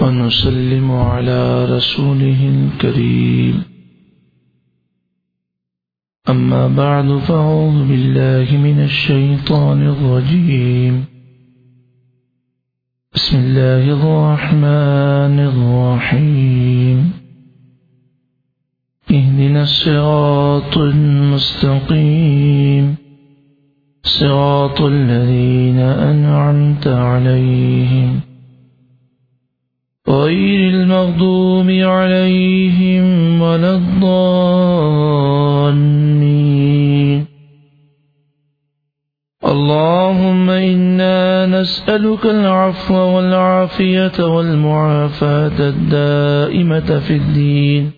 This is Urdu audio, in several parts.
ونسلم على رسوله الكريم. أما بعد، فأعوذ بالله من الشيطان الرجيم. بسم الله الرحمن الرحيم. اهدنا الصراط المستقيم. صراط الذين أنعمت عليهم. غير المغضوب عليهم ولا الضالين. اللهم إنا نسألك العفو والعافية والمعافاة الدائمة في الدين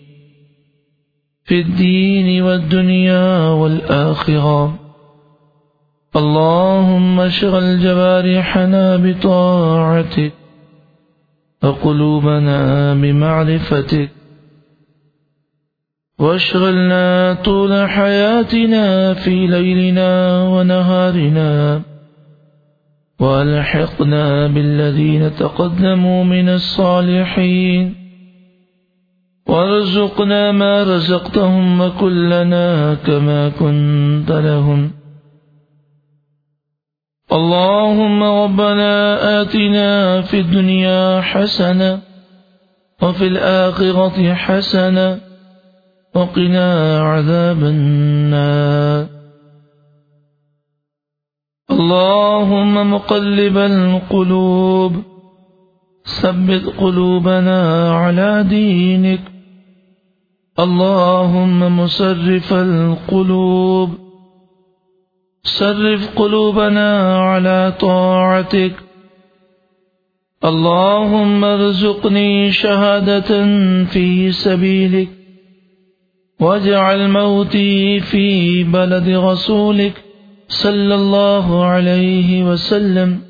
في الدين والدنيا والآخرة. اللهم اشغل جوارحنا بطاعتك وقلوبنا بمعرفتك واشغلنا طول حياتنا في ليلنا ونهارنا والحقنا بالذين تقدموا من الصالحين وارزقنا ما رزقتهم وكلنا كما كنت لهم اللهم ربنا آتنا في الدنيا حسنة وفي الآخرة حسنة وقنا عذاب النار. اللهم مقلب القلوب، ثبت قلوبنا على دينك. اللهم مصرف القلوب صرف قلوبنا على طاعتك. اللهم ارزقني شهادة في سبيلك. واجعل موتي في بلد رسولك. صلى الله عليه وسلم.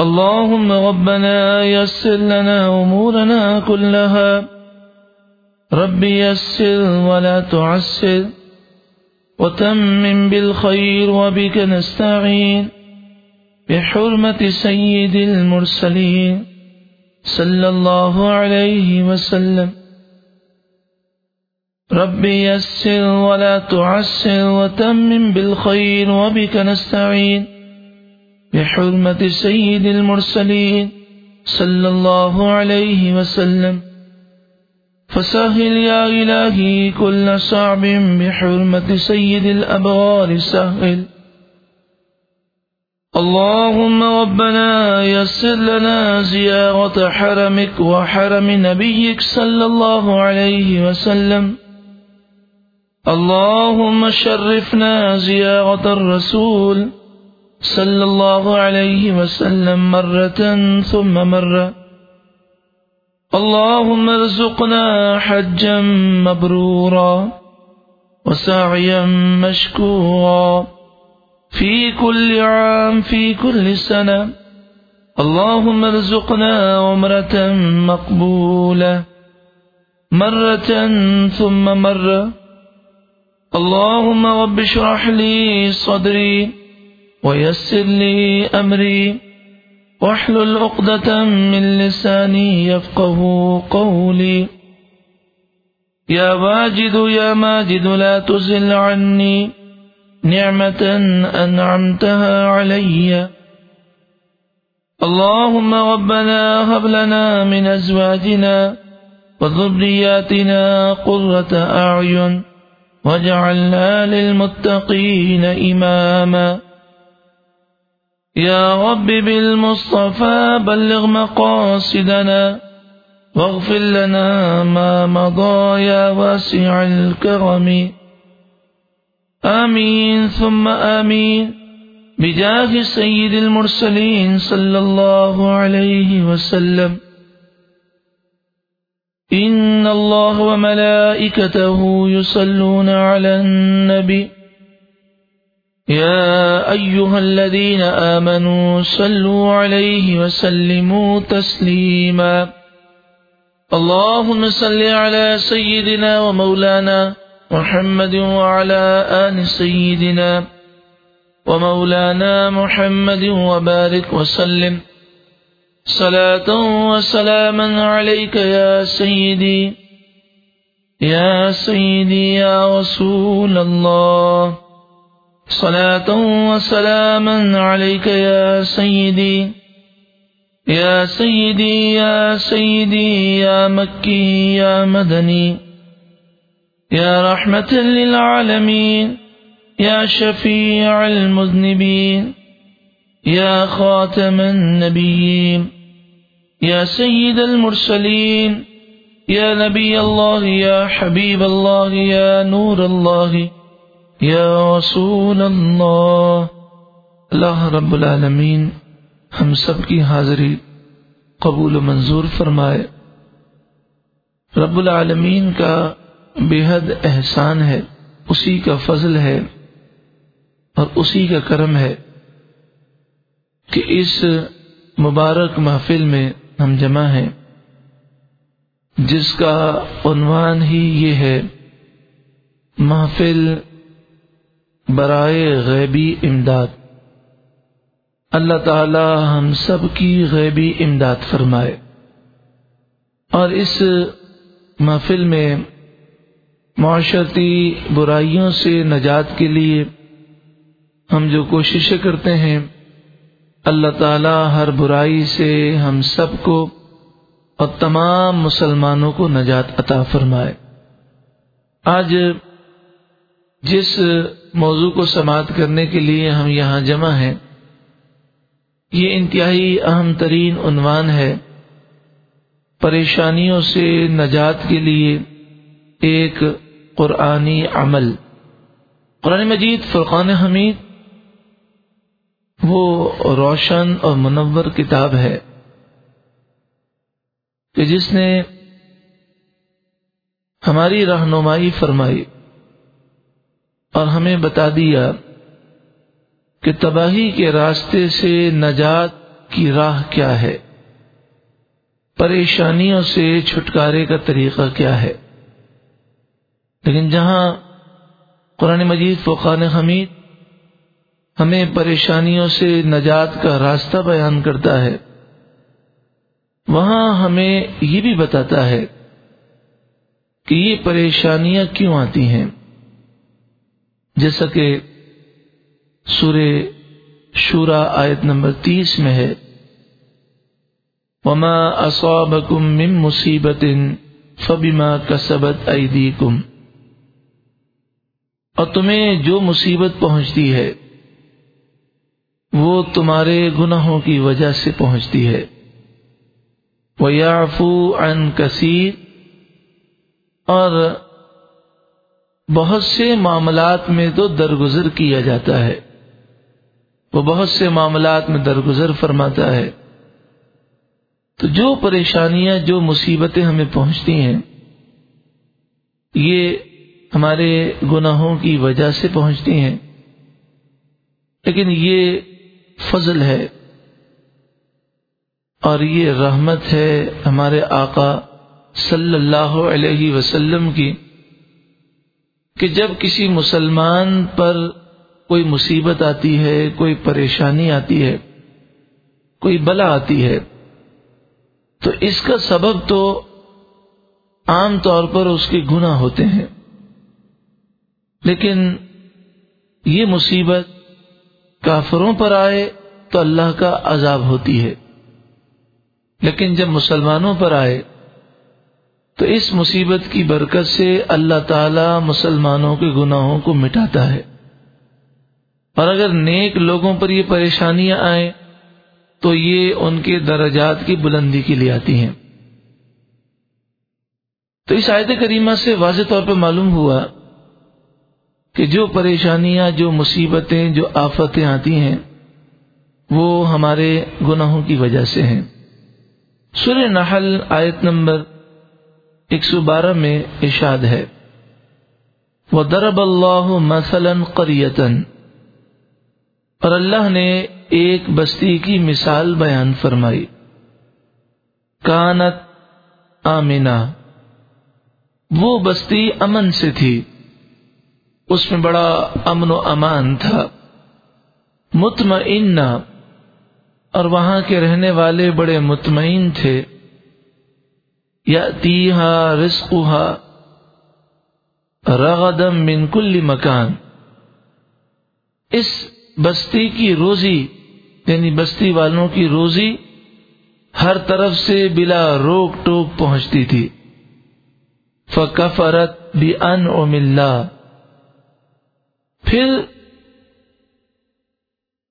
اللهم ربنا يسر لنا أمورنا كلها. ربي يسر ولا تعسر. وتمم بالخير وبك نستعين بحرمة سيد المرسلين صلى الله عليه وسلم. ربي يسر ولا تعسر وتمم بالخير وبك نستعين بحرمة سيد المرسلين صلى الله عليه وسلم. فسهل يا إلهي كل صعب بحرمة سيد الأبرار سهل اللهم ربنا يسر لنا زيارة حرمك وحرم نبيك صلى الله عليه وسلم. اللهم شرفنا زيارة الرسول صلى الله عليه وسلم مرة ثم مرة. اللهم ارزقنا حجا مبرورا وسعيا مشكورا في كل عام، في كل سنة. اللهم ارزقنا عمرة مقبولة، مرة ثم مرة. اللهم رب اشرح لي صدري ويسر لي أمري. واحلل عقدة من لساني يفقه قولي. يا واجد، يا ماجد، لا تزل عني. نعمة أنعمتها علي. اللهم ربنا هب لنا من أزواجنا وذرياتنا قرة أعين واجعلنا للمتقين إماما. يا رب بالمصطفى بلغ مقاصدنا واغفر لنا ما مضى يا واسع الكرم. آمين، ثم آمين. بجاه سيد المرسلين صلى الله عليه وسلم. إن الله وملائكته يصلون على النبي. يا أيها الذين آمنوا صلوا عليه وسلموا تسليما. اللهم صل على سيدنا ومولانا محمد وعلى آل سيدنا ومولانا محمد وبارك وسلم. صلاة وسلاما عليك يا سيدي يا سيدي يا رسول الله. صلاة وسلاما عليك يا سيدي يا سيدي يا سيدي، يا مكي، يا مدني، يا رحمة للعالمين، يا شفيع المذنبين، يا خاتم النبيين، يا سيد المرسلين، يا نبي الله، يا حبيب الله، يا نور الله يا رسول الله، اللہ رب العالمین، ہم سب کی حاضری قبول و منظور فرمائے۔ رب العالمین کا بے حد احسان ہے، اسی کا فضل ہے اور اسی کا کرم ہے کہ اس مبارک محفل میں ہم جمع ہیں۔ جس کا عنوان ہی یہ ہے، محفل برائے غیبی امداد۔ اللہ تعالی ہم سب کی غیبی امداد فرمائے۔ اور اس محفل میں معاشرتی برائیوں سے نجات کے لیے ہم جو کوششیں کرتے ہیں، اللہ تعالی ہر برائی سے ہم سب کو اور تمام مسلمانوں کو نجات عطا فرمائے۔ آج جس موضوع کو سماعت کرنے کے لیے ہم یہاں جمع ہیں، یہ انتہائی اہم ترین عنوان ہے۔ پریشانیوں سے نجات کے لیے ایک قرآنی عمل۔ قرآن مجید فرقان حمید، وہ روشن اور منور کتاب ہے کہ جس نے ہماری رہنمائی فرمائی۔ اور ہمیں بتا دیا کہ تباہی کے راستے سے نجات کی راہ کیا ہے۔ پریشانیوں سے چھٹکارے کا طریقہ کیا ہے۔ لیکن جہاں قرآن مجید فقان حمید ہمیں پریشانیوں سے نجات کا راستہ بیان کرتا ہے، وہاں ہمیں یہ بھی بتاتا ہے کہ یہ پریشانیاں کیوں آتی ہیں۔ جیسا کہ سورہ شورا آیت نمبر تیس میں ہے۔ وما اصابکم من مصیبت فبما کسبت ایدیکم اور تمہیں جو مصیبت پہنچتی ہے، وہ تمہارے گناہوں کی وجہ سے پہنچتی ہے۔ وہ یافو ان کثیر اور بہت سے معاملات میں تو درگزر کیا جاتا ہے۔ وہ بہت سے معاملات میں درگزر فرماتا ہے۔ تو جو پریشانیاں، جو مصیبتیں ہمیں پہنچتی ہیں، یہ ہمارے گناہوں کی وجہ سے پہنچتی ہیں۔ لیکن یہ فضل ہے اور یہ رحمت ہے ہمارے آقا صلی اللہ علیہ وسلم کی۔ کہ جب کسی مسلمان پر کوئی مصیبت آتی ہے، کوئی پریشانی آتی ہے، کوئی بلا آتی ہے، تو اس کا سبب تو عام طور پر اس کے گناہ ہوتے ہیں۔ لیکن یہ مصیبت کافروں پر آئے تو اللہ کا عذاب ہوتی ہے۔ لیکن جب مسلمانوں پر آئے تو اس مصیبت کی برکت سے اللہ تعالی مسلمانوں کے گناہوں کو مٹاتا ہے۔ اور اگر نیک لوگوں پر یہ پریشانیاں آئیں، تو یہ ان کے درجات کی بلندی کے لیے آتی ہیں۔ تو اس آیت کریمہ سے واضح طور پہ معلوم ہوا کہ جو پریشانیاں، جو مصیبتیں، جو آفتیں آتی ہیں، وہ ہمارے گناہوں کی وجہ سے ہیں۔ سر نحل آیت نمبر ایک سو بارہ میں ارشاد ہے۔ وہ درب اللہ مثلاً قریتن اور اللہ نے ایک بستی کی مثال بیان فرمائی۔ کانت آمینہ وہ بستی امن سے تھی۔ اس میں بڑا امن و امان تھا۔ مطمئنہ۔ اور وہاں کے رہنے والے بڑے مطمئن تھے۔ یا تیہا رسقہ رغدم من کل مکان۔ اس بستی کی روزی یعنی بستی والوں کی روزی ہر طرف سے بلا روک ٹوک پہنچتی تھی۔ فکفرت بھی ان او پھر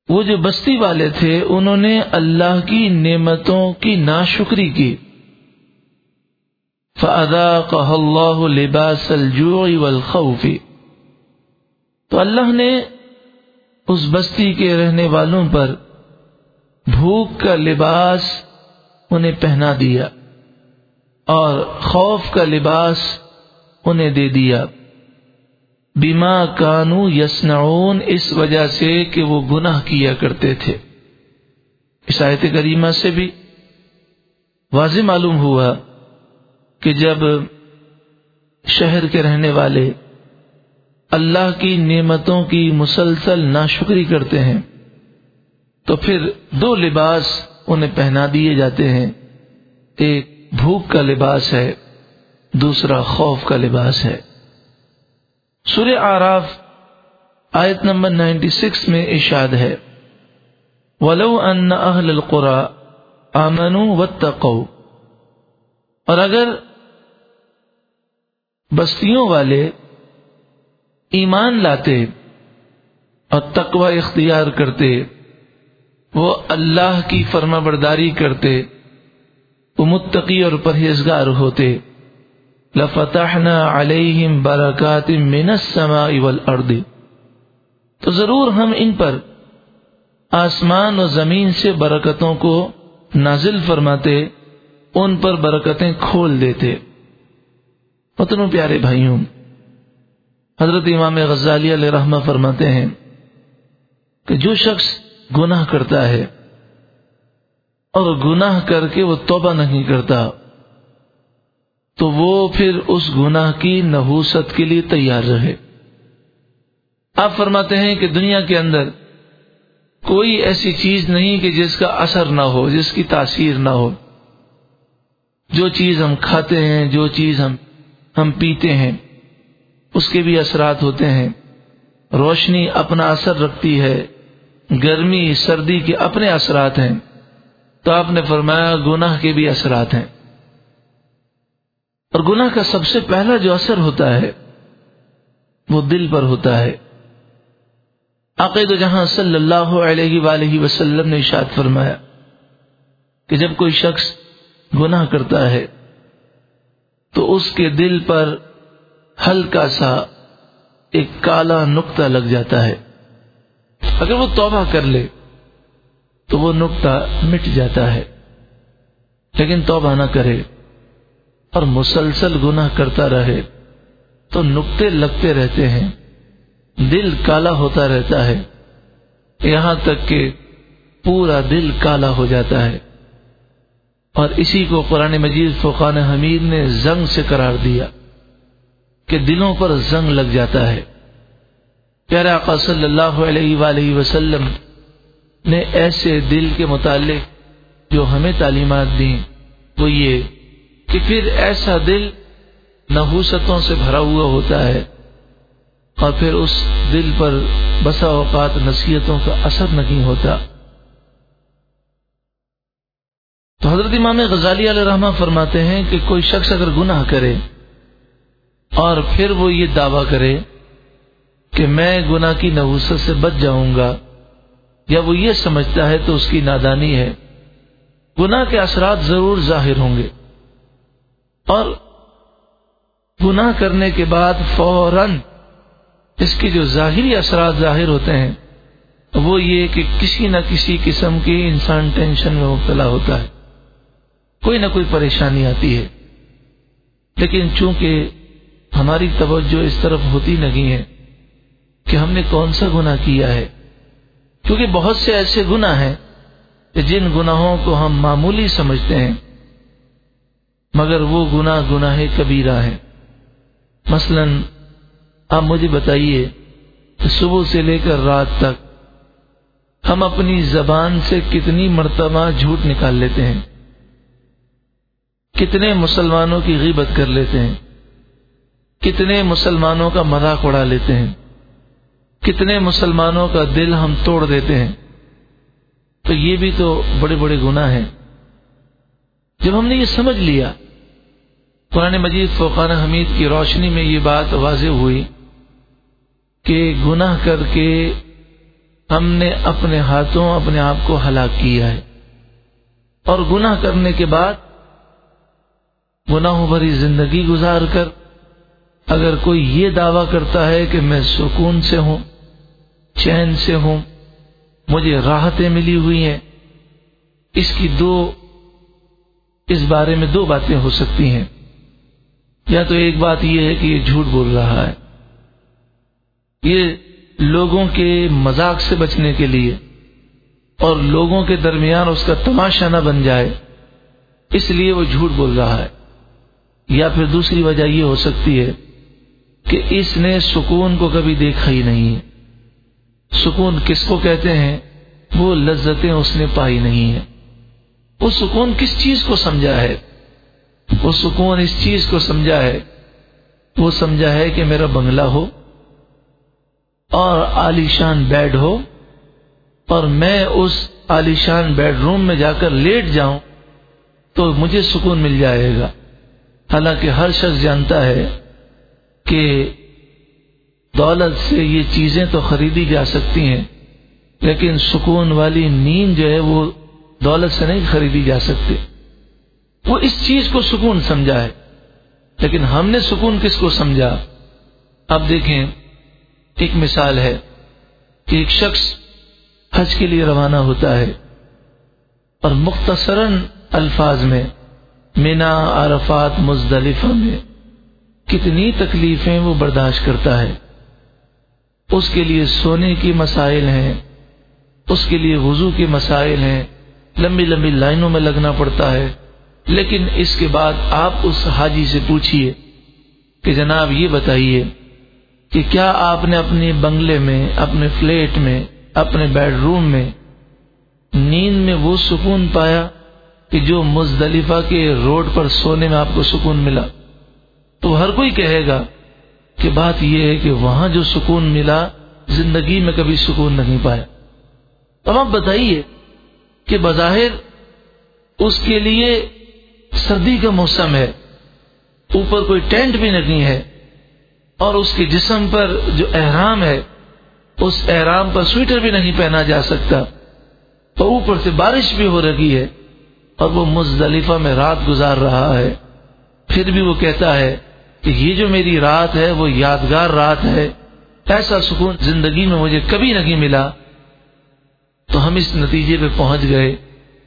وہ جو بستی والے تھے، انہوں نے اللہ کی نعمتوں کی ناشکری کی۔ فادا اللہ لباس الجوع والخوف۔ تو اللہ نے اس بستی کے رہنے والوں پر بھوک کا لباس انہیں پہنا دیا اور خوف کا لباس انہیں دے دیا۔ بیما کانو یسنعون اس وجہ سے کہ وہ گناہ کیا کرتے تھے۔ آیت کریمہ سے بھی واضح معلوم ہوا کہ جب شہر کے رہنے والے اللہ کی نعمتوں کی مسلسل ناشکری کرتے ہیں، تو پھر دو لباس انہیں پہنا دیے جاتے ہیں۔ ایک بھوک کا لباس ہے، دوسرا خوف کا لباس ہے۔ سورہ آراف آیت نمبر نائنٹی سکس میں اشاد ہے، ولو ان اہل القرا آمنو و اور اگر بستیوں والے ایمان لاتے اور تقوی اختیار کرتے، وہ اللہ کی فرما برداری کرتے، وہ متقی اور پرہیزگار ہوتے۔ لفتحنا علیہم برکات من السماء والارض۔ تو ضرور ہم ان پر آسمان و زمین سے برکتوں کو نازل فرماتے، ان پر برکتیں کھول دیتے۔ اتنوں پیارے بھائیوں، حضرت امام غزالی علیہ رحمہ فرماتے ہیں کہ جو شخص گناہ کرتا ہے اور گناہ کر کے وہ توبہ نہیں کرتا، تو وہ پھر اس گناہ کی نحوست کے لیے تیار رہے۔ آپ فرماتے ہیں کہ دنیا کے اندر کوئی ایسی چیز نہیں کہ جس کا اثر نہ ہو، جس کی تاثیر نہ ہو۔ جو چیز ہم کھاتے ہیں، جو چیز ہم ہم پیتے ہیں، اس کے بھی اثرات ہوتے ہیں۔ روشنی اپنا اثر رکھتی ہے، گرمی سردی کے اپنے اثرات ہیں۔ تو آپ نے فرمایا، گناہ کے بھی اثرات ہیں۔ اور گناہ کا سب سے پہلا جو اثر ہوتا ہے، وہ دل پر ہوتا ہے۔ عقید جہاں صلی اللہ علیہ وآلہ وسلم نے اشاد فرمایا کہ جب کوئی شخص گناہ کرتا ہے تو اس کے دل پر ہلکا سا ایک کالا نقطہ لگ جاتا ہے۔ اگر وہ توبہ کر لے، تو وہ نقطہ مٹ جاتا ہے۔ لیکن توبہ نہ کرے اور مسلسل گناہ کرتا رہے، تو نقطے لگتے رہتے ہیں۔ دل کالا ہوتا رہتا ہے۔ یہاں تک کہ پورا دل کالا ہو جاتا ہے۔ اور اسی کو قرآن مجید فقان حمید نے زنگ سے قرار دیا کہ دلوں پر زنگ لگ جاتا ہے۔ پیارا آقا صلی اللہ علیہ وآلہ وسلم نے ایسے دل کے متعلق جو ہمیں تعلیمات دیں وہ یہ کہ پھر ایسا دل نحوستوں سے بھرا ہوا ہوتا ہے اور پھر اس دل پر بسا اوقات نصیحتوں کا اثر نہیں ہوتا۔ تو حضرت امام غزالی علیہ رحمہ فرماتے ہیں کہ کوئی شخص اگر گناہ کرے اور پھر وہ یہ دعویٰ کرے کہ میں گناہ کی نوست سے بچ جاؤں گا یا وہ یہ سمجھتا ہے تو اس کی نادانی ہے، گناہ کے اثرات ضرور ظاہر ہوں گے۔ اور گناہ کرنے کے بعد فوراً اس کے جو ظاہری اثرات ظاہر ہوتے ہیں، وہ یہ کہ کسی نہ کسی قسم کی انسان ٹینشن میں مبتلا ہوتا ہے۔ کوئی نہ کوئی پریشانی آتی ہے۔ لیکن چونکہ ہماری توجہ اس طرف ہوتی نہیں ہے کہ ہم نے کون سا گنا کیا ہے، کیونکہ بہت سے ایسے گنا ہیں کہ جن گناہوں کو ہم معمولی سمجھتے ہیں، مگر وہ گنا گناہ کبیرہ ہے مثلا آپ مجھے بتائیے کہ صبح سے لے کر رات تک ہم اپنی زبان سے کتنی مرتبہ جھوٹ نکال لیتے ہیں۔ کتنے مسلمانوں کی غیبت کر لیتے ہیں، کتنے مسلمانوں کا مذاق اڑا لیتے ہیں، کتنے مسلمانوں کا دل ہم توڑ دیتے ہیں۔ تو یہ بھی تو بڑے بڑے گناہ ہیں۔ جب ہم نے یہ سمجھ لیا، قرآن مجید فوقان حمید کی روشنی میں یہ بات واضح ہوئی کہ گناہ کر کے ہم نے اپنے ہاتھوں اپنے آپ کو ہلاک کیا ہے۔ اور گناہ کرنے کے بعد گناہوں بھری زندگی گزار کر اگر کوئی یہ دعویٰ کرتا ہے کہ میں سکون سے ہوں، چین سے ہوں، مجھے راحتیں ملی ہوئی ہیں، اس کی دو، اس بارے میں دو باتیں ہو سکتی ہیں۔ یا تو ایک بات یہ ہے کہ یہ جھوٹ بول رہا ہے۔ یہ لوگوں کے مذاق سے بچنے کے لیے اور لوگوں کے درمیان اس کا تماشا نہ بن جائے، اس لیے وہ جھوٹ بول رہا ہے۔ یا پھر دوسری وجہ یہ ہو سکتی ہے کہ اس نے سکون کو کبھی دیکھا ہی نہیں۔ ہے سکون کس کو کہتے ہیں؟ وہ لذتیں اس نے پائی نہیں ہیں۔ وہ سکون کس چیز کو سمجھا ہے؟ وہ سکون اس چیز کو سمجھا ہے۔ وہ سمجھا ہے کہ میرا بنگلہ ہو اور عالیشان بیڈ ہو اور میں اس عالیشان بیڈ روم میں جا کر لیٹ جاؤں تو مجھے سکون مل جائے گا۔ حالانکہ ہر شخص جانتا ہے کہ دولت سے یہ چیزیں تو خریدی جا سکتی ہیں، لیکن سکون والی نیند جو ہے وہ دولت سے نہیں خریدی جا سکتی۔ وہ اس چیز کو سکون سمجھا ہے۔ لیکن ہم نے سکون کس کو سمجھا؟ اب دیکھیں، ایک مثال ہے کہ ایک شخص حج کے لیے روانہ ہوتا ہے اور مختصراً الفاظ میں مینا، عرفات، مزدلفہ میں کتنی تکلیفیں وہ برداشت کرتا ہے۔ اس کے لیے سونے کی مسائل ہیں، اس کے لیے وضو کے مسائل ہیں، لمبی لمبی لائنوں میں لگنا پڑتا ہے۔ لیکن اس کے بعد آپ اس حاجی سے پوچھیے کہ جناب یہ بتائیے کہ کیا آپ نے اپنے بنگلے میں، اپنے فلیٹ میں، اپنے بیڈ روم میں نیند میں وہ سکون پایا؟ کہ جو مزدلفہ کے روڈ پر سونے میں آپ کو سکون ملا، تو ہر کوئی کہے گا کہ بات یہ ہے کہ وہاں جو سکون ملا، زندگی میں کبھی سکون نہیں پایا۔ اب آپ بتائیے کہ بظاہر اس کے لیے سردی کا موسم ہے، اوپر کوئی ٹینٹ بھی نہیں ہے، اور اس کے جسم پر جو احرام ہے، اس احرام پر سویٹر بھی نہیں پہنا جا سکتا اور اوپر سے بارش بھی ہو رہی ہے۔ اور وہ مزدلفہ میں رات گزار رہا ہے۔ پھر بھی وہ کہتا ہے کہ یہ جو میری رات ہے، وہ یادگار رات ہے۔ ایسا سکون زندگی میں مجھے کبھی نہیں ملا۔ تو ہم اس نتیجے پہ پہنچ گئے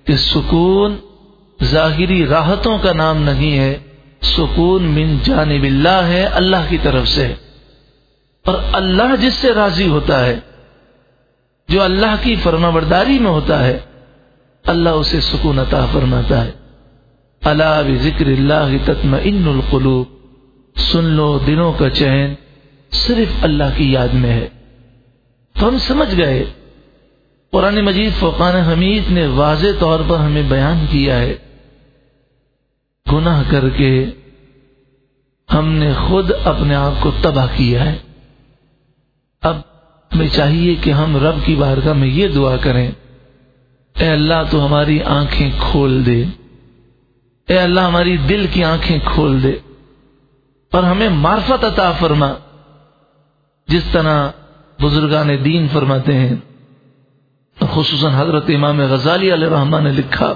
کہ سکون ظاہری راحتوں کا نام نہیں ہے۔ سکون من جانب اللہ ہے، اللہ کی طرف سے۔ اور اللہ جس سے راضی ہوتا ہے، جو اللہ کی فرما برداری میں ہوتا ہے۔ اللہ اسے سکون عطا فرماتا ہے۔ اللہ ذکر اللہ تتم ان القلوب۔ سن لو دنوں کا چین صرف اللہ کی یاد میں ہے۔ تو ہم سمجھ گئے۔ قرآن مجید فوقان حمید نے واضح طور پر ہمیں بیان کیا ہے۔ گناہ کر کے ہم نے خود اپنے آپ کو تباہ کیا ہے۔ اب میں چاہیے کہ ہم رب کی بارگاہ میں یہ دعا کریں۔ اے اللہ تو ہماری آنکھیں کھول دے۔ اے اللہ ہماری دل کی آنکھیں کھول دے۔ اور ہمیں معرفت عطا فرما۔ جس طرح بزرگان دین فرماتے ہیں۔ خصوصاً حضرت امام غزالی علیہ رحمان نے لکھا۔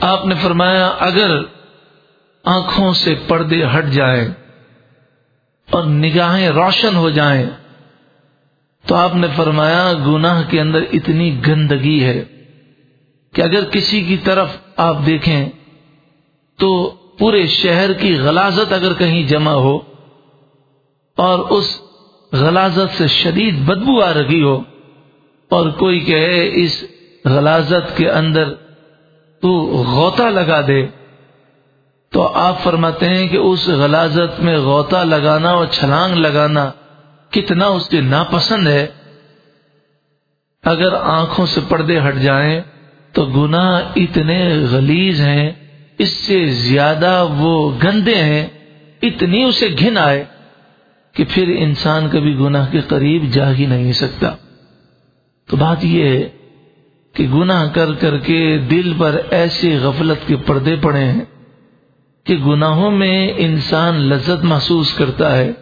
آپ نے فرمایا، اگر آنکھوں سے پردے ہٹ جائیں اور نگاہیں روشن ہو جائیں، تو آپ نے فرمایا، گناہ کے اندر اتنی گندگی ہے۔ کہ اگر کسی کی طرف آپ دیکھیں تو پورے شہر کی غلازت اگر کہیں جمع ہو اور اس غلازت سے شدید بدبو آ رہی ہو اور کوئی کہے اس غلازت کے اندر تو غوطہ لگا دے، تو آپ فرماتے ہیں کہ اس غلازت میں غوطہ لگانا اور چھلانگ لگانا کتنا اس کے ناپسند ہے۔ اگر آنکھوں سے پردے ہٹ جائیں تو گناہ اتنے غلیز ہیں، اس سے زیادہ وہ گندے ہیں، اتنی اسے گھن آئے کہ پھر انسان کبھی گناہ کے قریب جا ہی نہیں سکتا۔ تو بات یہ ہے کہ گناہ کر کر کے دل پر ایسی غفلت کے پردے پڑے ہیں کہ گناہوں میں انسان لذت محسوس کرتا ہے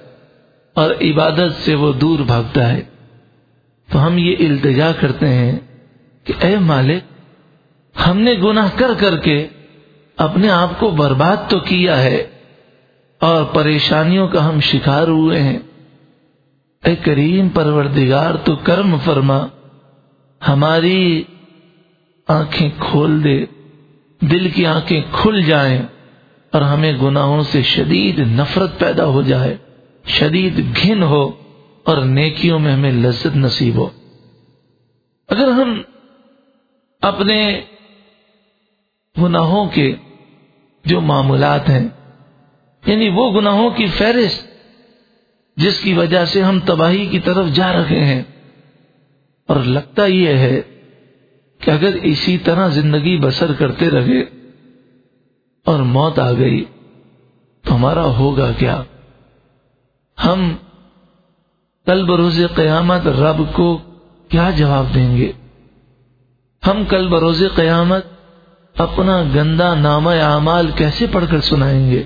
اور عبادت سے وہ دور بھاگتا ہے۔ تو ہم یہ التجا کرتے ہیں کہ اے مالک ہم نے گناہ کر کر کے اپنے آپ کو برباد تو کیا ہے اور پریشانیوں کا ہم شکار ہوئے ہیں۔ اے کریم پروردگار، تو کرم فرما۔ ہماری آنکھیں کھول دے، دل کی آنکھیں کھل جائیں اور ہمیں گناہوں سے شدید نفرت پیدا ہو جائے، شدید گھن ہو اور نیکیوں میں ہمیں لذت نصیب ہو۔ اگر ہم اپنے گناہوں کے جو معمولات ہیں یعنی وہ گناہوں کی فہرست جس کی وجہ سے ہم تباہی کی طرف جا رہے ہیں۔ اور لگتا یہ ہے کہ اگر اسی طرح زندگی بسر کرتے رہے اور موت آ گئی، تو ہمارا ہوگا کیا؟ ہم کل بروز قیامت رب کو کیا جواب دیں گے؟ ہم کل بروز قیامت اپنا گندا نامہ اعمال کیسے پڑھ کر سنائیں گے؟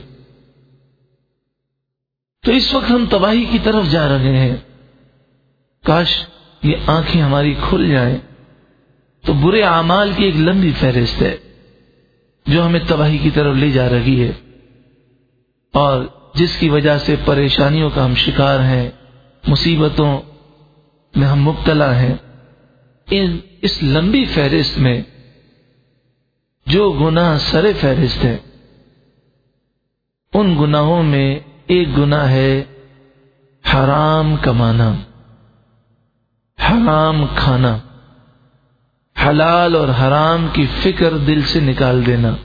تو اس وقت ہم تباہی کی طرف جا رہے ہیں۔ کاش یہ آنکھیں ہماری کھل جائیں۔ تو برے اعمال کی ایک لمبی فہرست ہے جو ہمیں تباہی کی طرف لے جا رہی ہے۔ اور جس کی وجہ سے پریشانیوں کا ہم شکار ہیں، مصیبتوں میں ہم مبتلا ہیں۔ اس لمبی فہرست میں جو گناہ سر فہرست ہے ان گناہوں میں ایک گناہ ہے حرام کمانا۔ حرام کھانا۔ حلال اور حرام کی فکر دل سے نکال دینا۔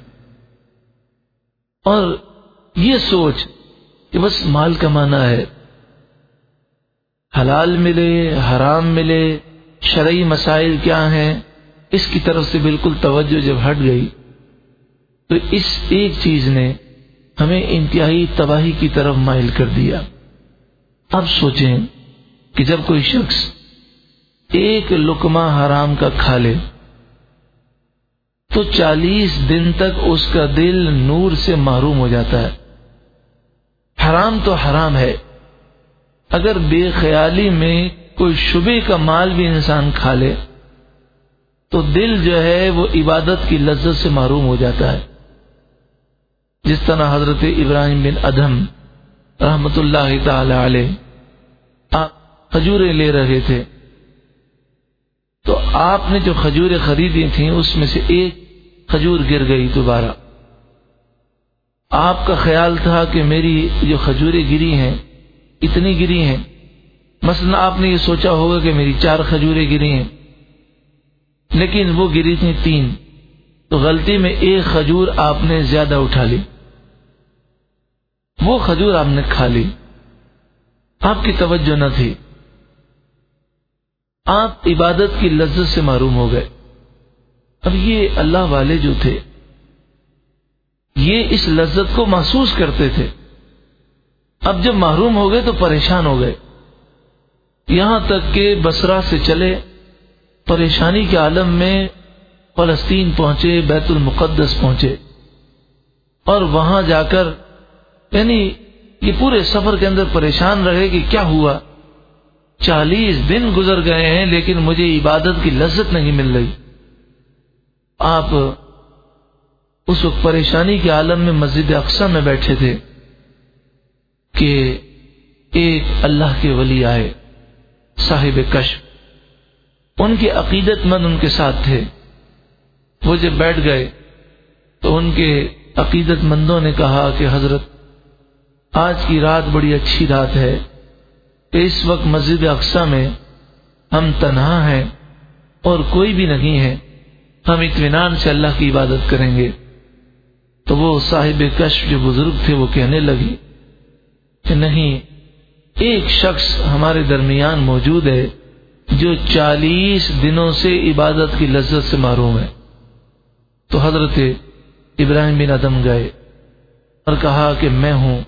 اور یہ سوچ کہ بس مال کمانا ہے۔ حلال ملے، حرام ملے، شرعی مسائل کیا ہیں؟ اس کی طرف سے بالکل توجہ جب ہٹ گئی تو اس ایک چیز نے ہمیں انتہائی تباہی کی طرف مائل کر دیا۔ اب سوچیں کہ جب کوئی شخص ایک لکما حرام کا کھا لے تو چالیس دن تک اس کا دل نور سے محروم ہو جاتا ہے۔ حرام تو حرام ہے، اگر بے خیالی میں کوئی شبے کا مال بھی انسان کھا لے تو دل جو ہے وہ عبادت کی لذت سے معروم ہو جاتا ہے۔ جس طرح حضرت ابراہیم بن ادم رحمت اللہ تعالی علیہ آپ کھجورے لے رہے تھے۔ تو آپ نے جو کھجوریں خریدی تھیں، اس میں سے ایک کھجور گر گئی دوبارہ۔ آپ کا خیال تھا کہ میری جو کھجوریں گری ہیں، اتنی گری ہیں۔ مثلا آپ نے یہ سوچا ہوگا کہ میری چار کھجوریں گری ہیں۔ لیکن وہ گری تھی تین۔ تو غلطی میں ایک کھجور آپ نے زیادہ اٹھا لی۔ وہ کھجور آپ نے کھا لی۔ آپ کی توجہ نہ تھی۔ آپ عبادت کی لذت سے معروم ہو گئے۔ اب یہ اللہ والے جو تھے، یہ اس لذت کو محسوس کرتے تھے۔ اب جب محروم ہو گئے تو پریشان ہو گئے۔ یہاں تک کہ بسرا سے چلے۔ پریشانی کے عالم میں فلسطین پہنچے، بیت المقدس پہنچے۔ اور وہاں جا کر یعنی یہ پورے سفر کے اندر پریشان رہے کہ کیا ہوا۔ چالیس دن گزر گئے ہیں، لیکن مجھے عبادت کی لذت نہیں مل رہی۔ آپ اس وقت پریشانی کے عالم میں مسجد اقسا میں بیٹھے تھے کہ ایک اللہ کے ولی آئے، صاحب کش ان کے عقیدت مند ان کے ساتھ تھے۔ وہ جب بیٹھ گئے تو ان کے عقیدت مندوں نے کہا کہ حضرت، آج کی رات بڑی اچھی رات ہے۔ کہ اس وقت مسجد اقسا میں ہم تنہا ہیں اور کوئی بھی نہیں ہے۔ ہم اطمینان سے اللہ کی عبادت کریں گے۔ تو وہ صاحب کشف جو بزرگ تھے وہ کہنے لگی کہ نہیں، ایک شخص ہمارے درمیان موجود ہے۔ جو چالیس دنوں سے عبادت کی لذت سے معروم ہے۔ تو حضرت ابراہیم بن ادم گئے اور کہا کہ میں ہوں۔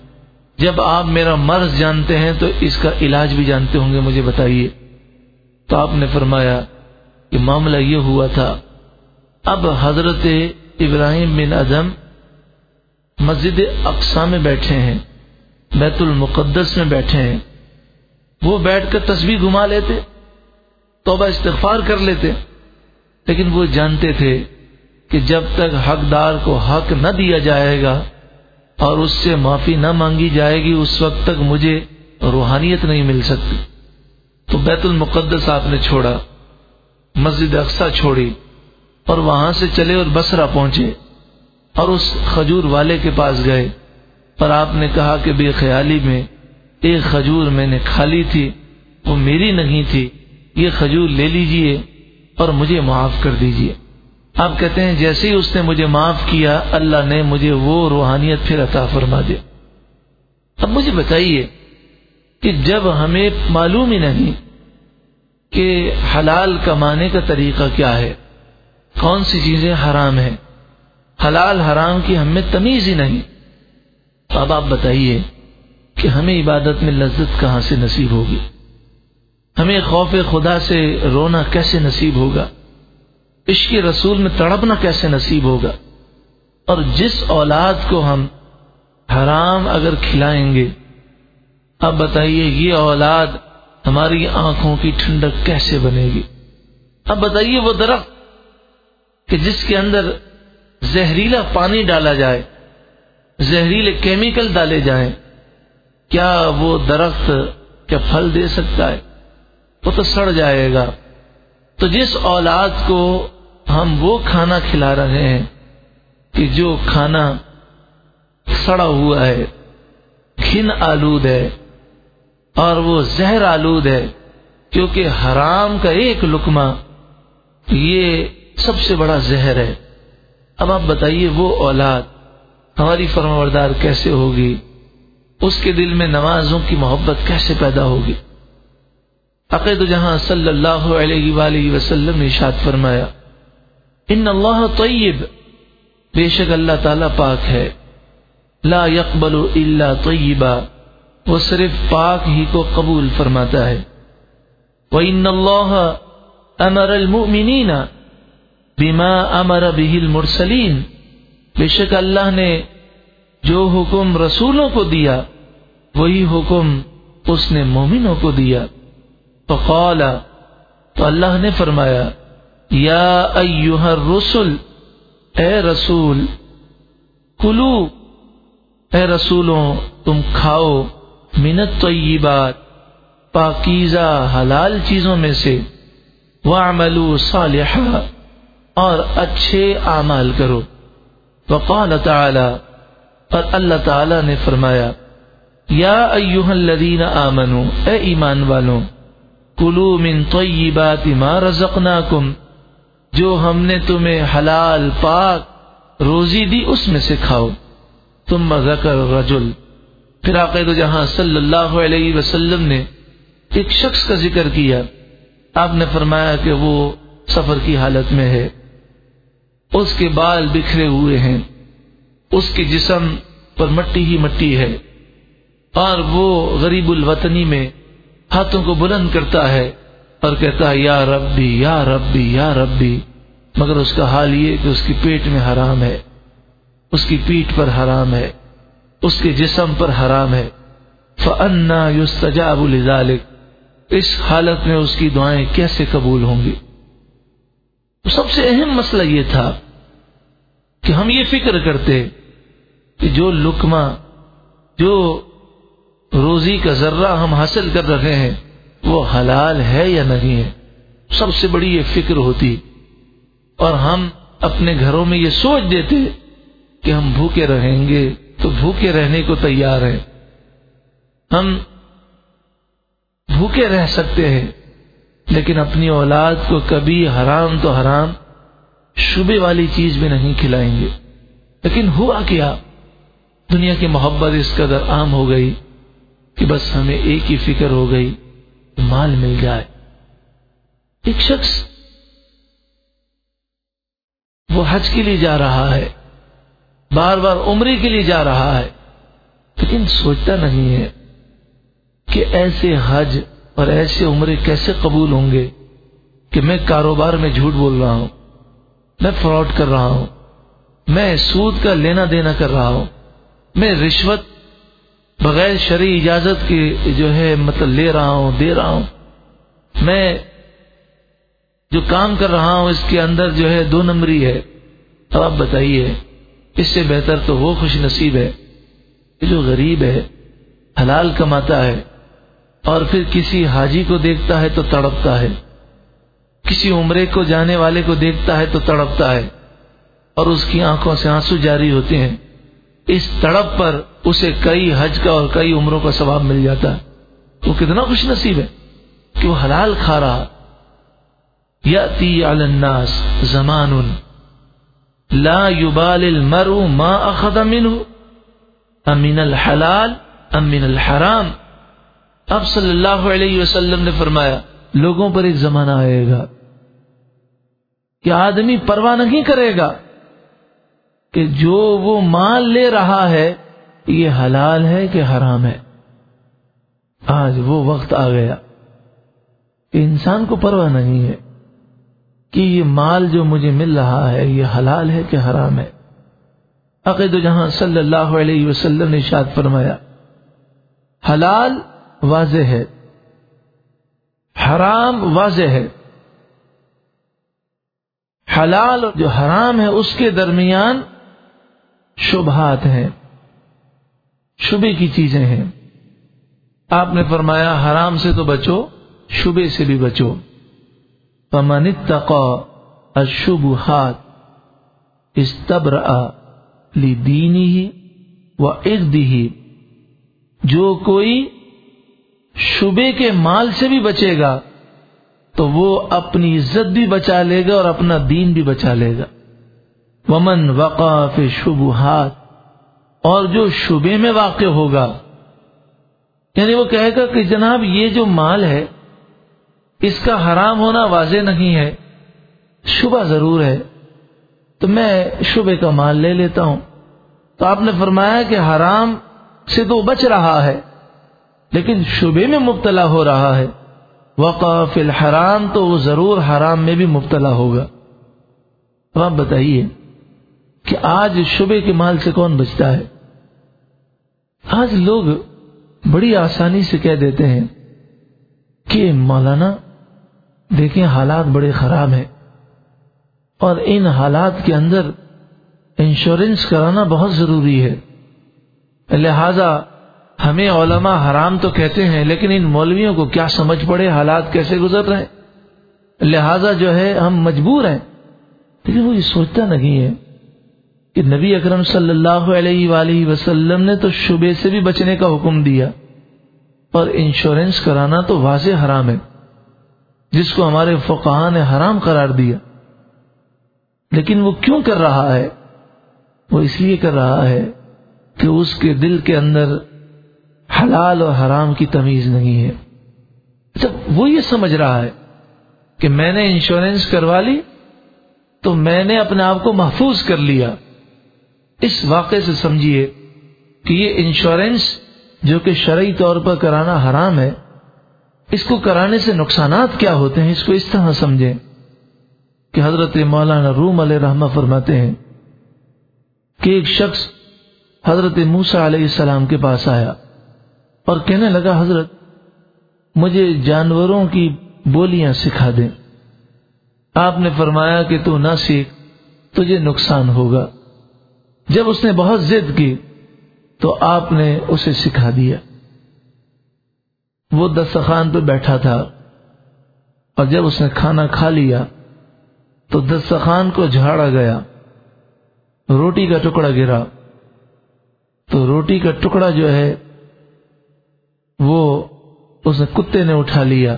جب آپ میرا مرض جانتے ہیں تو اس کا علاج بھی جانتے ہوں گے، مجھے بتائیے۔ تو آپ نے فرمایا کہ معاملہ یہ ہوا تھا۔ اب حضرت ابراہیم بن ادم مسجد اقسا میں بیٹھے ہیں، بیت المقدس میں بیٹھے ہیں۔ وہ بیٹھ کر تصویر گھما لیتے۔ توبہ استغفار کر لیتے۔ لیکن وہ جانتے تھے کہ جب تک حقدار کو حق نہ دیا جائے گا اور اس سے معافی نہ مانگی جائے گی، اس وقت تک مجھے روحانیت نہیں مل سکتی۔ تو بیت المقدس آپ نے چھوڑا، مسجد اقسا چھوڑی اور وہاں سے چلے اور بسرا پہنچے اور اس کھجور والے کے پاس گئے۔ پر آپ نے کہا کہ بے خیالی میں ایک کھجور میں نے کھالی تھی، وہ میری نہیں تھی۔ یہ کھجور لے لیجیے اور مجھے معاف کر دیجیے۔ آپ کہتے ہیں جیسے ہی اس نے مجھے معاف کیا، اللہ نے مجھے وہ روحانیت پھر عطا فرما دیا۔ اب مجھے بتائیے کہ جب ہمیں معلوم ہی نہیں کہ حلال کمانے کا طریقہ کیا ہے، کون سی چیزیں حرام ہیں، حلال حرام کی ہمیں تمیز ہی نہیں۔ اب آپ بتائیے کہ ہمیں عبادت میں لذت کہاں سے نصیب ہوگی؟ ہمیں خوف خدا سے رونا کیسے نصیب ہوگا؟ عشق رسول میں تڑپنا کیسے نصیب ہوگا؟ اور جس اولاد کو ہم حرام اگر کھلائیں گے، اب بتائیے یہ اولاد ہماری آنکھوں کی ٹھنڈک کیسے بنے گی؟ اب بتائیے وہ درخت کہ جس کے اندر زہریلا پانی ڈالا جائے، زہریلے کیمیکل ڈالے جائیں، کیا وہ درخت کیا پھل دے سکتا ہے؟ وہ تو سڑ جائے گا۔ تو جس اولاد کو ہم وہ کھانا کھلا رہے ہیں کہ جو کھانا سڑا ہوا ہے، کھن آلود ہے اور وہ زہر آلود ہے، کیونکہ حرام کا ایک لکما یہ سب سے بڑا زہر ہے۔ اب آپ بتائیے وہ اولاد ہماری فرموردار کیسے ہوگی؟ اس کے دل میں نمازوں کی محبت کیسے پیدا ہوگی؟ عقید جہاں صلی اللہ علیہ وآلہ وسلم نے اشاد فرمایا، ان اللہ طیب بے شک اللہ تعالی پاک ہے۔ لا يقبل الا طیبا، وہ صرف پاک ہی کو قبول فرماتا ہے۔ وَإِنَّ اللَّهَ أَمَرَ الْمُؤْمِنِينَ بِمَا أَمَرَ بِهِ الْمُرْسَلِينَ۔ بے شک اللہ نے جو حکم رسولوں کو دیا، وہی حکم اس نے مومنوں کو دیا۔ فقال، تو اللہ نے فرمایا، یا ایوہ الرسل، اے رسول، کلو، اے رسولوں، تم کھاؤ منت طیبات پاکیزہ حلال چیزوں میں سے وعملو صالحا، اور اچھے اعمال کرو۔ وقال تعالی، اور اللہ تعالی نے فرمایا، یا ایوہ الذین آمنو، اے ایمان والوں کلو من طیبات ما رزقناکم، جو ہم نے تمہیں حلال پاک روزی دی اس میں سے کھاؤ۔ تم ذکر رجل پھر عقید جہاں صلی اللہ علیہ وسلم نے ایک شخص کا ذکر کیا۔ آپ نے فرمایا کہ وہ سفر کی حالت میں ہے۔ اس کے بال بکھرے ہوئے ہیں۔ اس کے جسم پر مٹی ہی مٹی ہے۔ اور وہ غریب الوطنی میں ہاتھوں کو بلند کرتا ہے اور کہتا ہے، یا ربی یا ربی یا ربی۔ مگر اس کا حال یہ کہ اس کی پیٹ میں حرام ہے۔ اس کی پیٹ پر حرام ہے۔ اس کے جسم پر حرام ہے۔ فنا یوستجاب الزالک اس حالت میں اس کی دعائیں کیسے قبول ہوں گی؟ سب سے اہم مسئلہ یہ تھا کہ ہم یہ فکر کرتے کہ جو لکما جو روزی کا ذرہ ہم حاصل کر رہے ہیں، وہ حلال ہے یا نہیں ہے؟ سب سے بڑی یہ فکر ہوتی۔ اور ہم اپنے گھروں میں یہ سوچ دیتے کہ ہم بھوکے رہیں گے تو بھوکے رہنے کو تیار ہیں۔ ہم بھوکے رہ سکتے ہیں، لیکن اپنی اولاد کو کبھی حرام تو حرام شبے والی چیز بھی نہیں کھلائیں گے۔ لیکن ہوا کیا؟ دنیا کی محبت اس قدر عام ہو گئی۔ کہ بس ہمیں ایک ہی فکر ہو گئی، مال مل جائے۔ ایک شخص وہ حج کے لیے جا رہا ہے، بار بار عمری کے لیے جا رہا ہے، لیکن سوچتا نہیں ہے کہ ایسے حج اور ایسے عمرے کیسے قبول ہوں گے کہ میں کاروبار میں جھوٹ بول رہا ہوں، میں فراڈ کر رہا ہوں، میں سود کا لینا دینا کر رہا ہوں، میں رشوت بغیر شرعی اجازت کی جو ہے مطلب لے رہا ہوں، دے رہا ہوں۔ میں جو کام کر رہا ہوں، اس کے اندر جو ہے دو نمبری ہے۔ اب آپ بتائیے، اس سے بہتر تو وہ خوش نصیب ہے جو غریب ہے، حلال کماتا ہے اور پھر کسی حاجی کو دیکھتا ہے تو تڑپتا ہے۔ کسی عمرے کو، جانے والے کو دیکھتا ہے تو تڑپتا ہے۔ اور اس کی آنکھوں سے آنسو جاری ہوتے ہیں۔ اس تڑپ پر اسے کئی حج کا اور کئی عمروں کا ثواب مل جاتا ہے۔ وہ کتنا خوش نصیب ہے کہ وہ حلال کھا رہا۔ یاتی الناس زمان۔ لا يبال المرء ما اخذ منه امین الحلال امین الحرام۔ اب صلی اللہ علیہ وسلم نے فرمایا، لوگوں پر ایک زمانہ آئے گا کہ آدمی پرواہ نہیں کرے گا۔ کہ جو وہ مال لے رہا ہے، یہ حلال ہے کہ حرام ہے؟ آج وہ وقت آ گیا کہ انسان کو پرواہ نہیں ہے کہ یہ مال جو مجھے مل رہا ہے، یہ حلال ہے کہ حرام ہے؟ عقید جہاں صلی اللہ علیہ وسلم نے شاد فرمایا، حلال واضح ہے، حرام واضح ہے۔ حلال جو حرام ہے، اس کے درمیان شبہات ہیں، شبے کی چیزیں ہیں۔ آپ نے فرمایا، حرام سے تو بچو، شبے سے بھی بچو۔ پمن تقا اشبہات استبر دینی ہی و ہی جو کوئی شبے کے مال سے بھی بچے گا، تو وہ اپنی عزت بھی بچا لے گا اور اپنا دین بھی بچا لے گا۔ ومن وقاف شبہات اور جو شبے میں واقع ہوگا۔ یعنی وہ کہے گا کہ جناب یہ جو مال ہے، اس کا حرام ہونا واضح نہیں ہے، شبہ ضرور ہے۔ تو میں شبے کا مال لے لیتا ہوں۔ تو آپ نے فرمایا کہ حرام سے تو بچ رہا ہے، لیکن شبے میں مبتلا ہو رہا ہے۔ وقف الحرام تو وہ ضرور حرام میں بھی مبتلا ہوگا۔ اب آپ بتائیے۔ کہ آج شبے کے مال سے کون بچتا ہے؟ آج لوگ بڑی آسانی سے کہہ دیتے ہیں کہ مولانا، دیکھیں حالات بڑے خراب ہیں اور ان حالات کے اندر انشورنس کرانا بہت ضروری ہے۔ لہذا ہمیں علماء حرام تو کہتے ہیں، لیکن ان مولویوں کو کیا سمجھ پڑے؟ حالات کیسے گزر رہے ہیں؟ لہذا جو ہے ہم مجبور ہیں، لیکن وہ یہ سوچتا نہیں ہے۔ کہ نبی اکرم صلی اللہ علیہ وآلہ وسلم نے تو شبے سے بھی بچنے کا حکم دیا اور انشورنس کرانا تو واضح حرام ہے، جس کو ہمارے فقہ نے حرام قرار دیا۔ لیکن وہ کیوں کر رہا ہے؟ وہ اس لیے کر رہا ہے کہ اس کے دل کے اندر حلال اور حرام کی تمیز نہیں ہے۔ اچھا وہ یہ سمجھ رہا ہے کہ میں نے انشورنس کروا لی تو میں نے اپنے آپ کو محفوظ کر لیا۔ اس واقعے سے سمجھیے کہ یہ انشورنس جو کہ شرعی طور پر کرانا حرام ہے، اس کو کرانے سے نقصانات کیا ہوتے ہیں، اس کو اس طرح سمجھیں کہ حضرت مولانا روم علیہ رحمہ فرماتے ہیں کہ ایک شخص حضرت موسا علیہ السلام کے پاس آیا اور کہنے لگا، حضرت، مجھے جانوروں کی بولیاں سکھا دیں۔ آپ نے فرمایا کہ تو نہ سیکھ، تجھے نقصان ہوگا۔ جب اس نے بہت ضد کی تو آپ نے اسے سکھا دیا۔ وہ دستخان پہ بیٹھا تھا اور جب اس نے کھانا کھا لیا تو دستخان کو جھاڑا گیا۔ روٹی کا ٹکڑا گرا۔ تو روٹی کا ٹکڑا جو ہے وہ اس کتے نے اٹھا لیا۔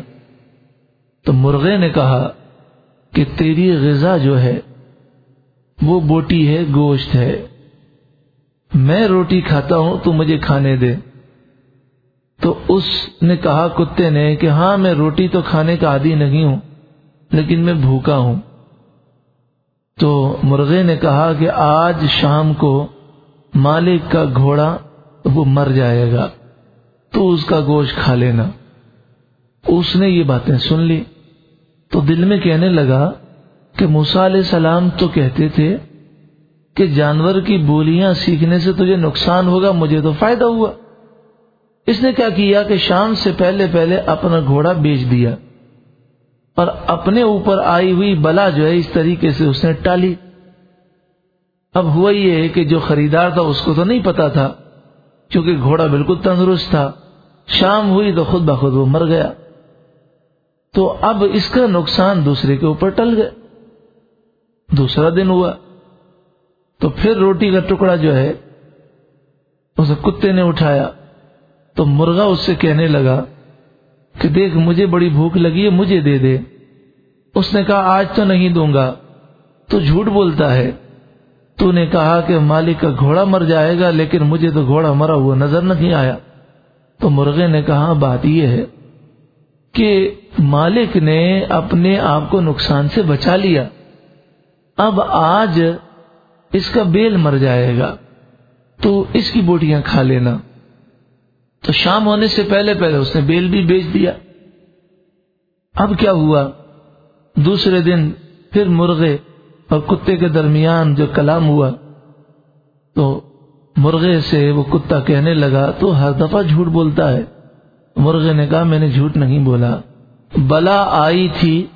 تو مرغے نے کہا کہ تیری غذا جو ہے وہ بوٹی ہے، گوشت ہے۔ میں روٹی کھاتا ہوں تو مجھے کھانے دے۔ تو اس نے کہا کتے نے کہ ہاں میں روٹی تو کھانے کا عادی نہیں ہوں، لیکن میں بھوکا ہوں۔ تو مرغے نے کہا کہ آج شام کو مالک کا گھوڑا وہ مر جائے گا، تو اس کا گوشت کھا لینا۔ اس نے یہ باتیں سن لی۔ تو دل میں کہنے لگا کہ موسا علیہ السلام تو کہتے تھے کہ جانور کی بولیاں سیکھنے سے تجھے نقصان ہوگا، مجھے تو فائدہ ہوا۔ اس نے کیا کیا کہ شام سے پہلے پہلے اپنا گھوڑا بیچ دیا اور اپنے اوپر آئی ہوئی بلا جو ہے اس طریقے سے اس نے ٹالی۔ اب ہوا یہ ہے کہ جو خریدار تھا اس کو تو نہیں پتا تھا کیونکہ گھوڑا بالکل تندرست تھا۔ شام ہوئی تو خود بخود وہ مر گیا۔ تو اب اس کا نقصان دوسرے کے اوپر ٹل گئے دوسرا دن ہوا۔ تو پھر روٹی کا ٹکڑا جو ہے، اسے کتے نے اٹھایا۔ تو مرغا اس سے کہنے لگا کہ دیکھ، مجھے بڑی بھوک لگی ہے، مجھے دے دے۔ اس نے کہا، آج تو نہیں دوں گا۔ تو جھوٹ بولتا ہے۔ تو نے کہا کہ مالک کا گھوڑا مر جائے گا، لیکن مجھے تو گھوڑا مرا ہوا نظر نہیں آیا۔ تو مرغے نے کہا ہاں، بات یہ ہے کہ مالک نے اپنے آپ کو نقصان سے بچا لیا۔ اب آج اس کا بیل مر جائے گا تو اس کی بوٹیاں کھا لینا۔ تو شام ہونے سے پہلے پہلے اس نے بیل بھی بیچ دیا۔ اب کیا ہوا؟ دوسرے دن پھر مرغے اور کتے کے درمیان جو کلام ہوا تو مرغے سے وہ کتا کہنے لگا، تو ہر دفعہ جھوٹ بولتا ہے۔ مرغے نے کہا، میں نے جھوٹ نہیں بولا۔ بلا آئی تھی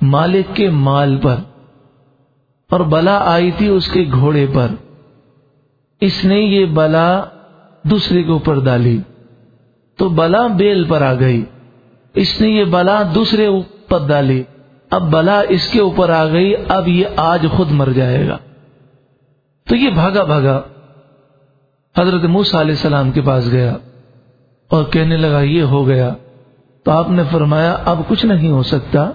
مالک کے مال پر۔ اور بلا آئی تھی اس کے گھوڑے پر۔ اس نے یہ بلا دوسرے کے اوپر ڈالی۔ تو بلا بیل پر آ گئی۔ اس نے یہ بلا دوسرے اوپر ڈالی۔ اب بلا اس کے اوپر آ گئی۔ اب یہ آج خود مر جائے گا۔ تو یہ بھاگا بھاگا حضرت موسا علیہ السلام کے پاس گیا اور کہنے لگا، یہ ہو گیا۔ تو آپ نے فرمایا، اب کچھ نہیں ہو سکتا۔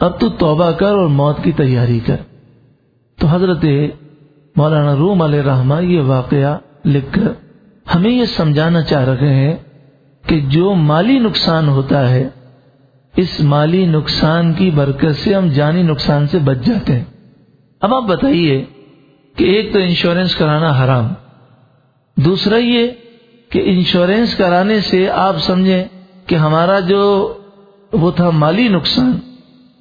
اب تو توبہ کر اور موت کی تیاری کر۔ تو حضرت مولانا روم علیہ رحمٰ یہ واقعہ لکھ کر ہمیں یہ سمجھانا چاہ رہے ہیں کہ جو مالی نقصان ہوتا ہے، اس مالی نقصان کی برکت سے ہم جانی نقصان سے بچ جاتے ہیں۔ اب آپ بتائیے کہ ایک تو انشورنس کرانا حرام، دوسرا یہ کہ انشورنس کرانے سے آپ سمجھیں کہ ہمارا جو وہ تھا مالی نقصان،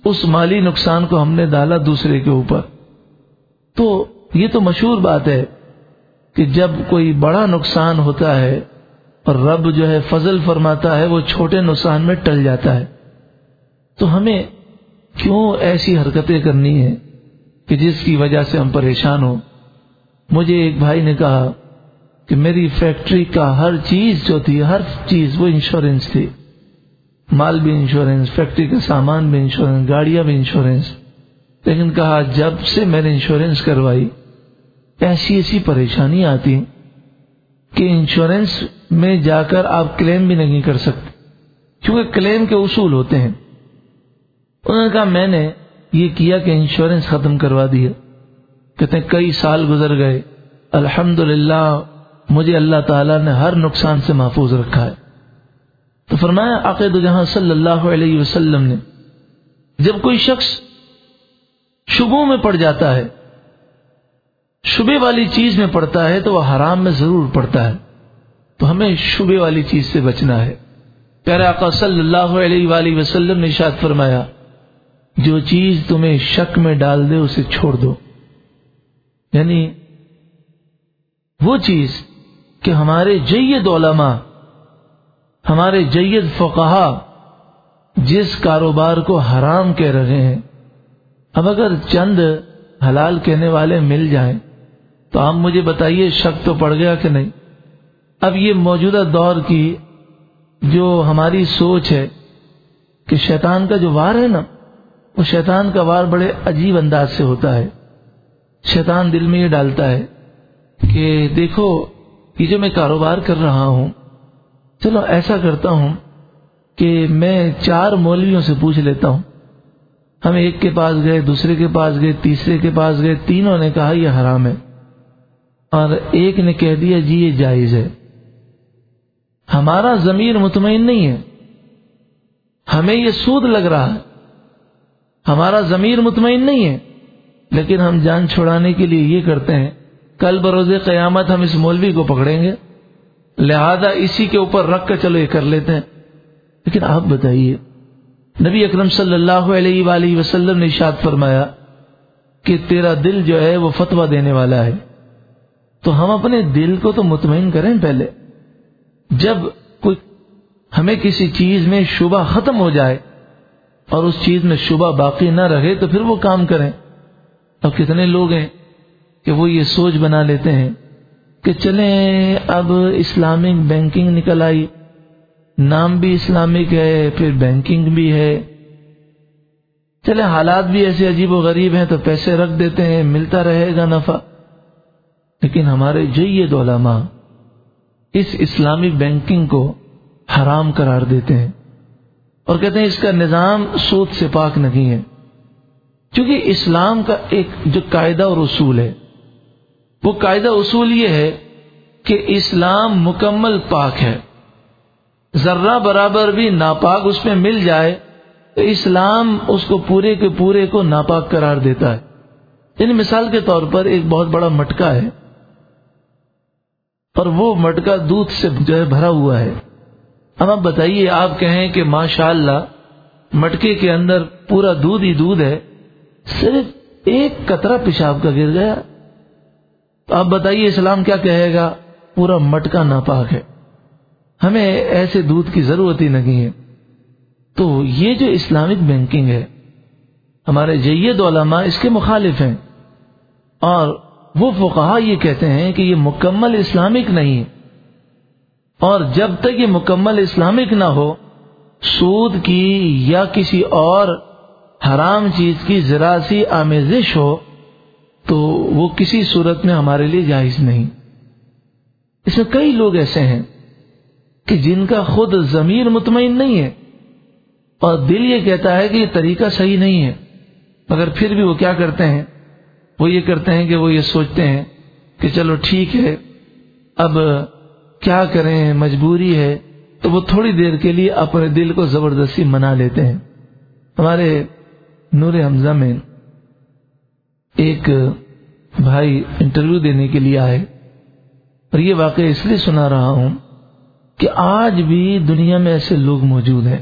اس مالی نقصان کو ہم نے ڈالا دوسرے کے اوپر۔ تو یہ تو مشہور بات ہے کہ جب کوئی بڑا نقصان ہوتا ہے اور رب جو ہے فضل فرماتا ہے، وہ چھوٹے نقصان میں ٹل جاتا ہے۔ تو ہمیں کیوں ایسی حرکتیں کرنی ہیں کہ جس کی وجہ سے ہم پریشان ہوں؟ مجھے ایک بھائی نے کہا کہ میری فیکٹری کا ہر چیز جو تھی، ہر چیز وہ انشورنس تھی۔ مال بھی انشورنس، فیکٹری کا سامان بھی انشورنس، گاڑیاں بھی انشورنس۔ لیکن کہا، جب سے میں نے انشورنس کروائی، ایسی ایسی پریشانی آتی کہ انشورنس میں جا کر آپ کلیم بھی نہیں کر سکتے۔ کیونکہ کلیم کے اصول ہوتے ہیں۔ انہوں نے کہا، میں نے یہ کیا کہ انشورنس ختم کروا دیا۔ کہتے ہیں، کئی سال گزر گئے۔ الحمد مجھے اللہ تعالیٰ نے ہر نقصان سے محفوظ رکھا ہے۔ تو فرمایا عقید جہاں صلی اللہ علیہ وسلم نے، جب کوئی شخص شبوں میں پڑ جاتا ہے۔ شبے والی چیز میں پڑتا ہے تو وہ حرام میں ضرور پڑتا ہے۔ تو ہمیں شبے والی چیز سے بچنا ہے۔ پیارا آقا صلی اللہ علیہ وآلہ وسلم نے شاد فرمایا، جو چیز تمہیں شک میں ڈال دے اسے چھوڑ دو۔ یعنی وہ چیز کہ ہمارے جید علماء، ہمارے جید فقہا، جس کاروبار کو حرام کہہ رہے ہیں اب اگر چند حلال کہنے والے مل جائیں تو آپ مجھے بتائیے شک تو پڑ گیا کہ نہیں؟ اب یہ موجودہ دور کی جو ہماری سوچ ہے کہ شیطان کا جو وار ہے نا، وہ شیطان کا وار بڑے عجیب انداز سے ہوتا ہے۔ شیطان دل میں یہ ڈالتا ہے کہ دیکھو، یہ جو میں کاروبار کر رہا ہوں، چلو ایسا کرتا ہوں کہ میں چار مولویوں سے پوچھ لیتا ہوں۔ ہم ایک کے پاس گئے، دوسرے کے پاس گئے، تیسرے کے پاس گئے، تینوں نے کہا یہ حرام ہے۔ اور ایک نے کہہ دیا جی یہ جائز ہے۔ ہمارا ضمیر مطمئن نہیں ہے۔ ہمیں یہ سود لگ رہا ہے۔ ہمارا ضمیر مطمئن نہیں ہے۔ لیکن ہم جان چھڑانے کے لیے یہ کرتے ہیں، کل بروز قیامت ہم اس مولوی کو پکڑیں گے۔ لہذا اسی کے اوپر رکھ کر چلو یہ کر لیتے ہیں۔ لیکن آپ بتائیے۔ نبی اکرم صلی اللہ علیہ وآلہ وسلم نے اشاد فرمایا کہ تیرا دل جو ہے وہ فتوا دینے والا ہے۔ تو ہم اپنے دل کو تو مطمئن کریں پہلے۔ جب کوئی ہمیں کسی چیز میں شبہ ختم ہو جائے اور اس چیز میں شبہ باقی نہ رہے تو پھر وہ کام کریں۔ اور کتنے لوگ ہیں کہ وہ یہ سوچ بنا لیتے ہیں کہ چلیں اب اسلامک بینکنگ نکل آئی۔ نام بھی اسلامک ہے، پھر بینکنگ بھی ہے۔ چلے حالات بھی ایسے عجیب و غریب ہیں تو پیسے رکھ دیتے ہیں، ملتا رہے گا نفع۔ لیکن ہمارے جید علماء اس اسلامک بینکنگ کو حرام قرار دیتے ہیں۔ اور کہتے ہیں اس کا نظام سود سے پاک نہیں ہے۔ کیونکہ اسلام کا ایک جو قاعدہ اور اصول ہے، وہ قاعدہ اصول یہ ہے کہ اسلام مکمل پاک ہے۔ ذرہ برابر بھی ناپاک اس میں مل جائے تو اسلام اس کو پورے کے پورے کو ناپاک قرار دیتا ہے۔ یعنی مثال کے طور پر ایک بہت بڑا مٹکا ہے۔ اور وہ مٹکا دودھ سے جو ہے بھرا ہوا ہے۔ اب آپ بتائیے، آپ کہیں کہ ماشاء اللہ مٹکے کے اندر پورا دودھ ہی دودھ ہے، صرف ایک قطرہ پیشاب کا گر گیا۔ تو آپ بتائیے اسلام کیا کہے گا؟ پورا مٹکا ناپاک ہے۔ ہمیں ایسے دودھ کی ضرورت ہی نہیں ہے۔ تو یہ جو اسلامک بینکنگ ہے، ہمارے جید علماء اس کے مخالف ہیں۔ اور وہ فقہا یہ کہتے ہیں کہ یہ مکمل اسلامک نہیں ہے۔ اور جب تک یہ مکمل اسلامک نہ ہو، سود کی یا کسی اور حرام چیز کی ذرا سی آمیزش ہو، تو وہ کسی صورت میں ہمارے لیے جائز نہیں۔ اس میں کئی لوگ ایسے ہیں۔ کہ جن کا خود ضمیر مطمئن نہیں ہے اور دل یہ کہتا ہے کہ یہ طریقہ صحیح نہیں ہے، مگر پھر بھی وہ کیا کرتے ہیں؟ وہ یہ کرتے ہیں کہ وہ یہ سوچتے ہیں کہ چلو ٹھیک ہے، اب کیا کریں، مجبوری ہے، تو وہ تھوڑی دیر کے لیے اپنے دل کو زبردستی منا لیتے ہیں۔ ہمارے نور حمزہ میں ایک بھائی انٹرویو دینے کے لیے آئے اور یہ واقعہ اس لیے سنا رہا ہوں کہ آج بھی دنیا میں ایسے لوگ موجود ہیں۔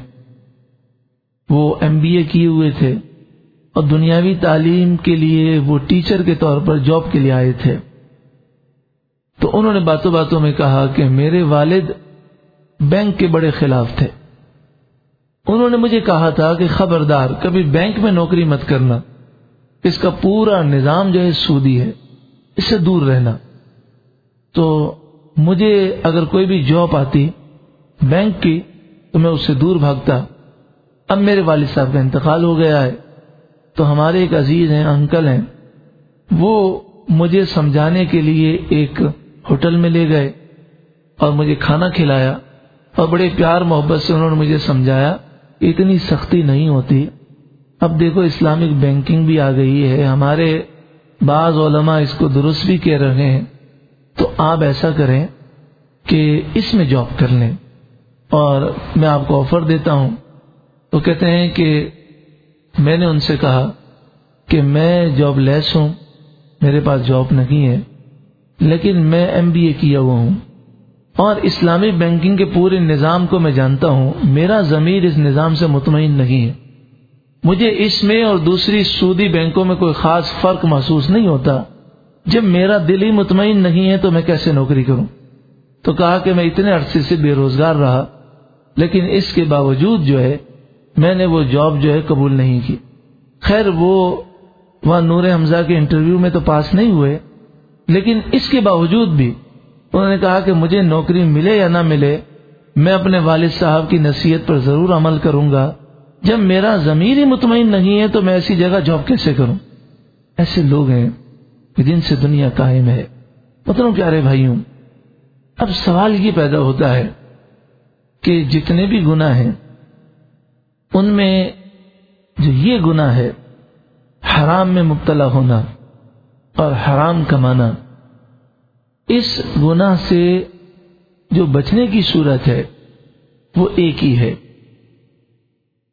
وہ ایم بی اے کیے ہوئے تھے اور دنیاوی تعلیم کے لیے وہ ٹیچر کے طور پر جاب کے لیے آئے تھے۔ تو انہوں نے باتوں باتوں میں کہا کہ میرے والد بینک کے بڑے خلاف تھے۔ انہوں نے مجھے کہا تھا کہ خبردار، کبھی بینک میں نوکری مت کرنا۔ اس کا پورا نظام جو ہے سودی ہے، اس سے دور رہنا۔ تو مجھے اگر کوئی بھی جاب آتی بینک کی تو میں اس سے دور بھاگتا۔ اب میرے والد صاحب کا انتقال ہو گیا ہے۔ تو ہمارے ایک عزیز ہیں، انکل ہیں۔ وہ مجھے سمجھانے کے لیے ایک ہوٹل میں لے گئے اور مجھے کھانا کھلایا اور بڑے پیار محبت سے انہوں نے مجھے سمجھایا اتنی سختی نہیں ہوتی۔ اب دیکھو، اسلامک بینکنگ بھی آ گئی ہے۔ ہمارے بعض علماء اس کو درست بھی کہہ رہے ہیں۔ تو آپ ایسا کریں کہ اس میں جاب کر لیں اور میں آپ کو آفر دیتا ہوں۔ تو کہتے ہیں کہ میں نے ان سے کہا کہ میں جاب لیس ہوں، میرے پاس جاب نہیں ہے، لیکن میں ایم بی اے کیا ہوا ہوں۔ اور اسلامی بینکنگ کے پورے نظام کو میں جانتا ہوں، میرا ضمیر اس نظام سے مطمئن نہیں ہے۔ مجھے اس میں اور دوسری سودی بینکوں میں کوئی خاص فرق محسوس نہیں ہوتا۔ جب میرا دل ہی مطمئن نہیں ہے تو میں کیسے نوکری کروں؟ تو کہا کہ میں اتنے عرصے سے بے روزگار رہا، لیکن اس کے باوجود جو ہے، میں نے وہ جاب جو ہے قبول نہیں کی۔ خیر، وہ وہاں نور حمزہ کے انٹرویو میں تو پاس نہیں ہوئے، لیکن اس کے باوجود بھی انہوں نے کہا کہ مجھے نوکری ملے یا نہ ملے، میں اپنے والد صاحب کی نصیحت پر ضرور عمل کروں گا۔ جب میرا ضمیر ہی مطمئن نہیں ہے تو میں ایسی جگہ جاب کیسے کروں؟ ایسے لوگ ہیں۔ جن سے دنیا قائم ہے۔ مطلب کیا بھائیوں، اب سوال یہ پیدا ہوتا ہے کہ جتنے بھی گناہ ہیں، ان میں جو یہ گناہ ہے، حرام میں مبتلا ہونا اور حرام کمانا، اس گناہ سے جو بچنے کی صورت ہے، وہ ایک ہی ہے۔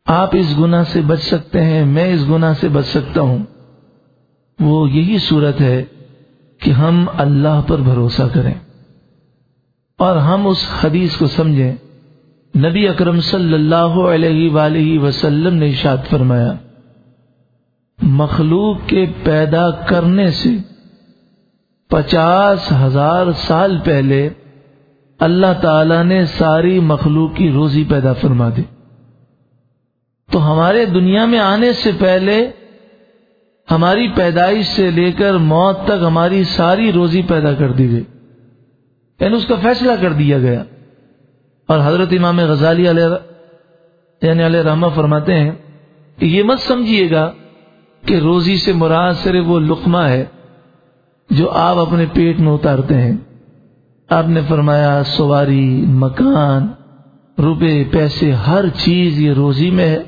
آپ اس گناہ سے بچ سکتے ہیں، میں اس گناہ سے بچ سکتا ہوں۔ وہ یہی صورت ہے کہ ہم اللہ پر بھروسہ کریں اور ہم اس حدیث کو سمجھیں۔ نبی اکرم صلی اللہ علیہ وآلہ وسلم نے اشاد فرمایا، مخلوق کے پیدا کرنے سے پچاس ہزار سال پہلے اللہ تعالی نے ساری مخلوق کی روزی پیدا فرما دی۔ تو ہمارے دنیا میں آنے سے پہلے ہماری پیدائش سے لے کر موت تک ہماری ساری روزی پیدا کر دی گئی۔ یعنی اس کا فیصلہ کر دیا گیا۔ اور حضرت امام غزالی علیہ یعنی علیہ رحمہ فرماتے ہیں کہ یہ مت سمجھیے گا کہ روزی سے مراد صرف وہ لقمہ ہے جو آپ اپنے پیٹ میں اتارتے ہیں۔ آپ نے فرمایا سواری، مکان، روپے، پیسے، ہر چیز یہ روزی میں ہے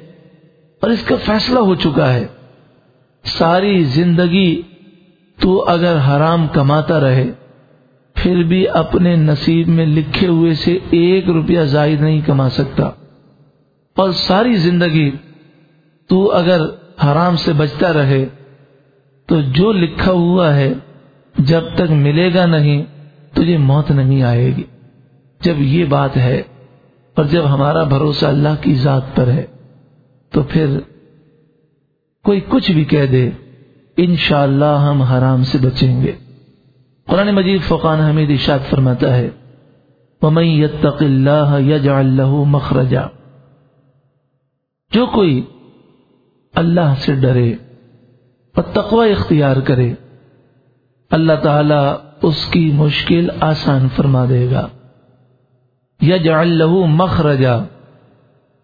اور اس کا فیصلہ ہو چکا ہے۔ ساری زندگی تو اگر حرام کماتا رہے، پھر بھی اپنے نصیب میں لکھے ہوئے سے ایک روپیہ زائد نہیں کما سکتا۔ اور ساری زندگی تو اگر حرام سے بچتا رہے، تو جو لکھا ہوا ہے، جب تک ملے گا نہیں، تجھے موت نہیں آئے گی۔ جب یہ بات ہے اور جب ہمارا بھروسہ اللہ کی ذات پر ہے، تو پھر کوئی کچھ بھی کہہ دے، انشاءاللہ اللہ ہم حرام سے بچیں گے۔ قرآن مجید فقان حمید اشاد فرماتا ہے يَتَّقِ اللَّهَ يَجْعَلْ لَهُ مَخْرَجًا۔ جو کوئی اللہ سے ڈرے اور تقوی اختیار کرے، اللہ تعالی اس کی مشکل آسان فرما دے گا۔ یجعل له مخرجا۔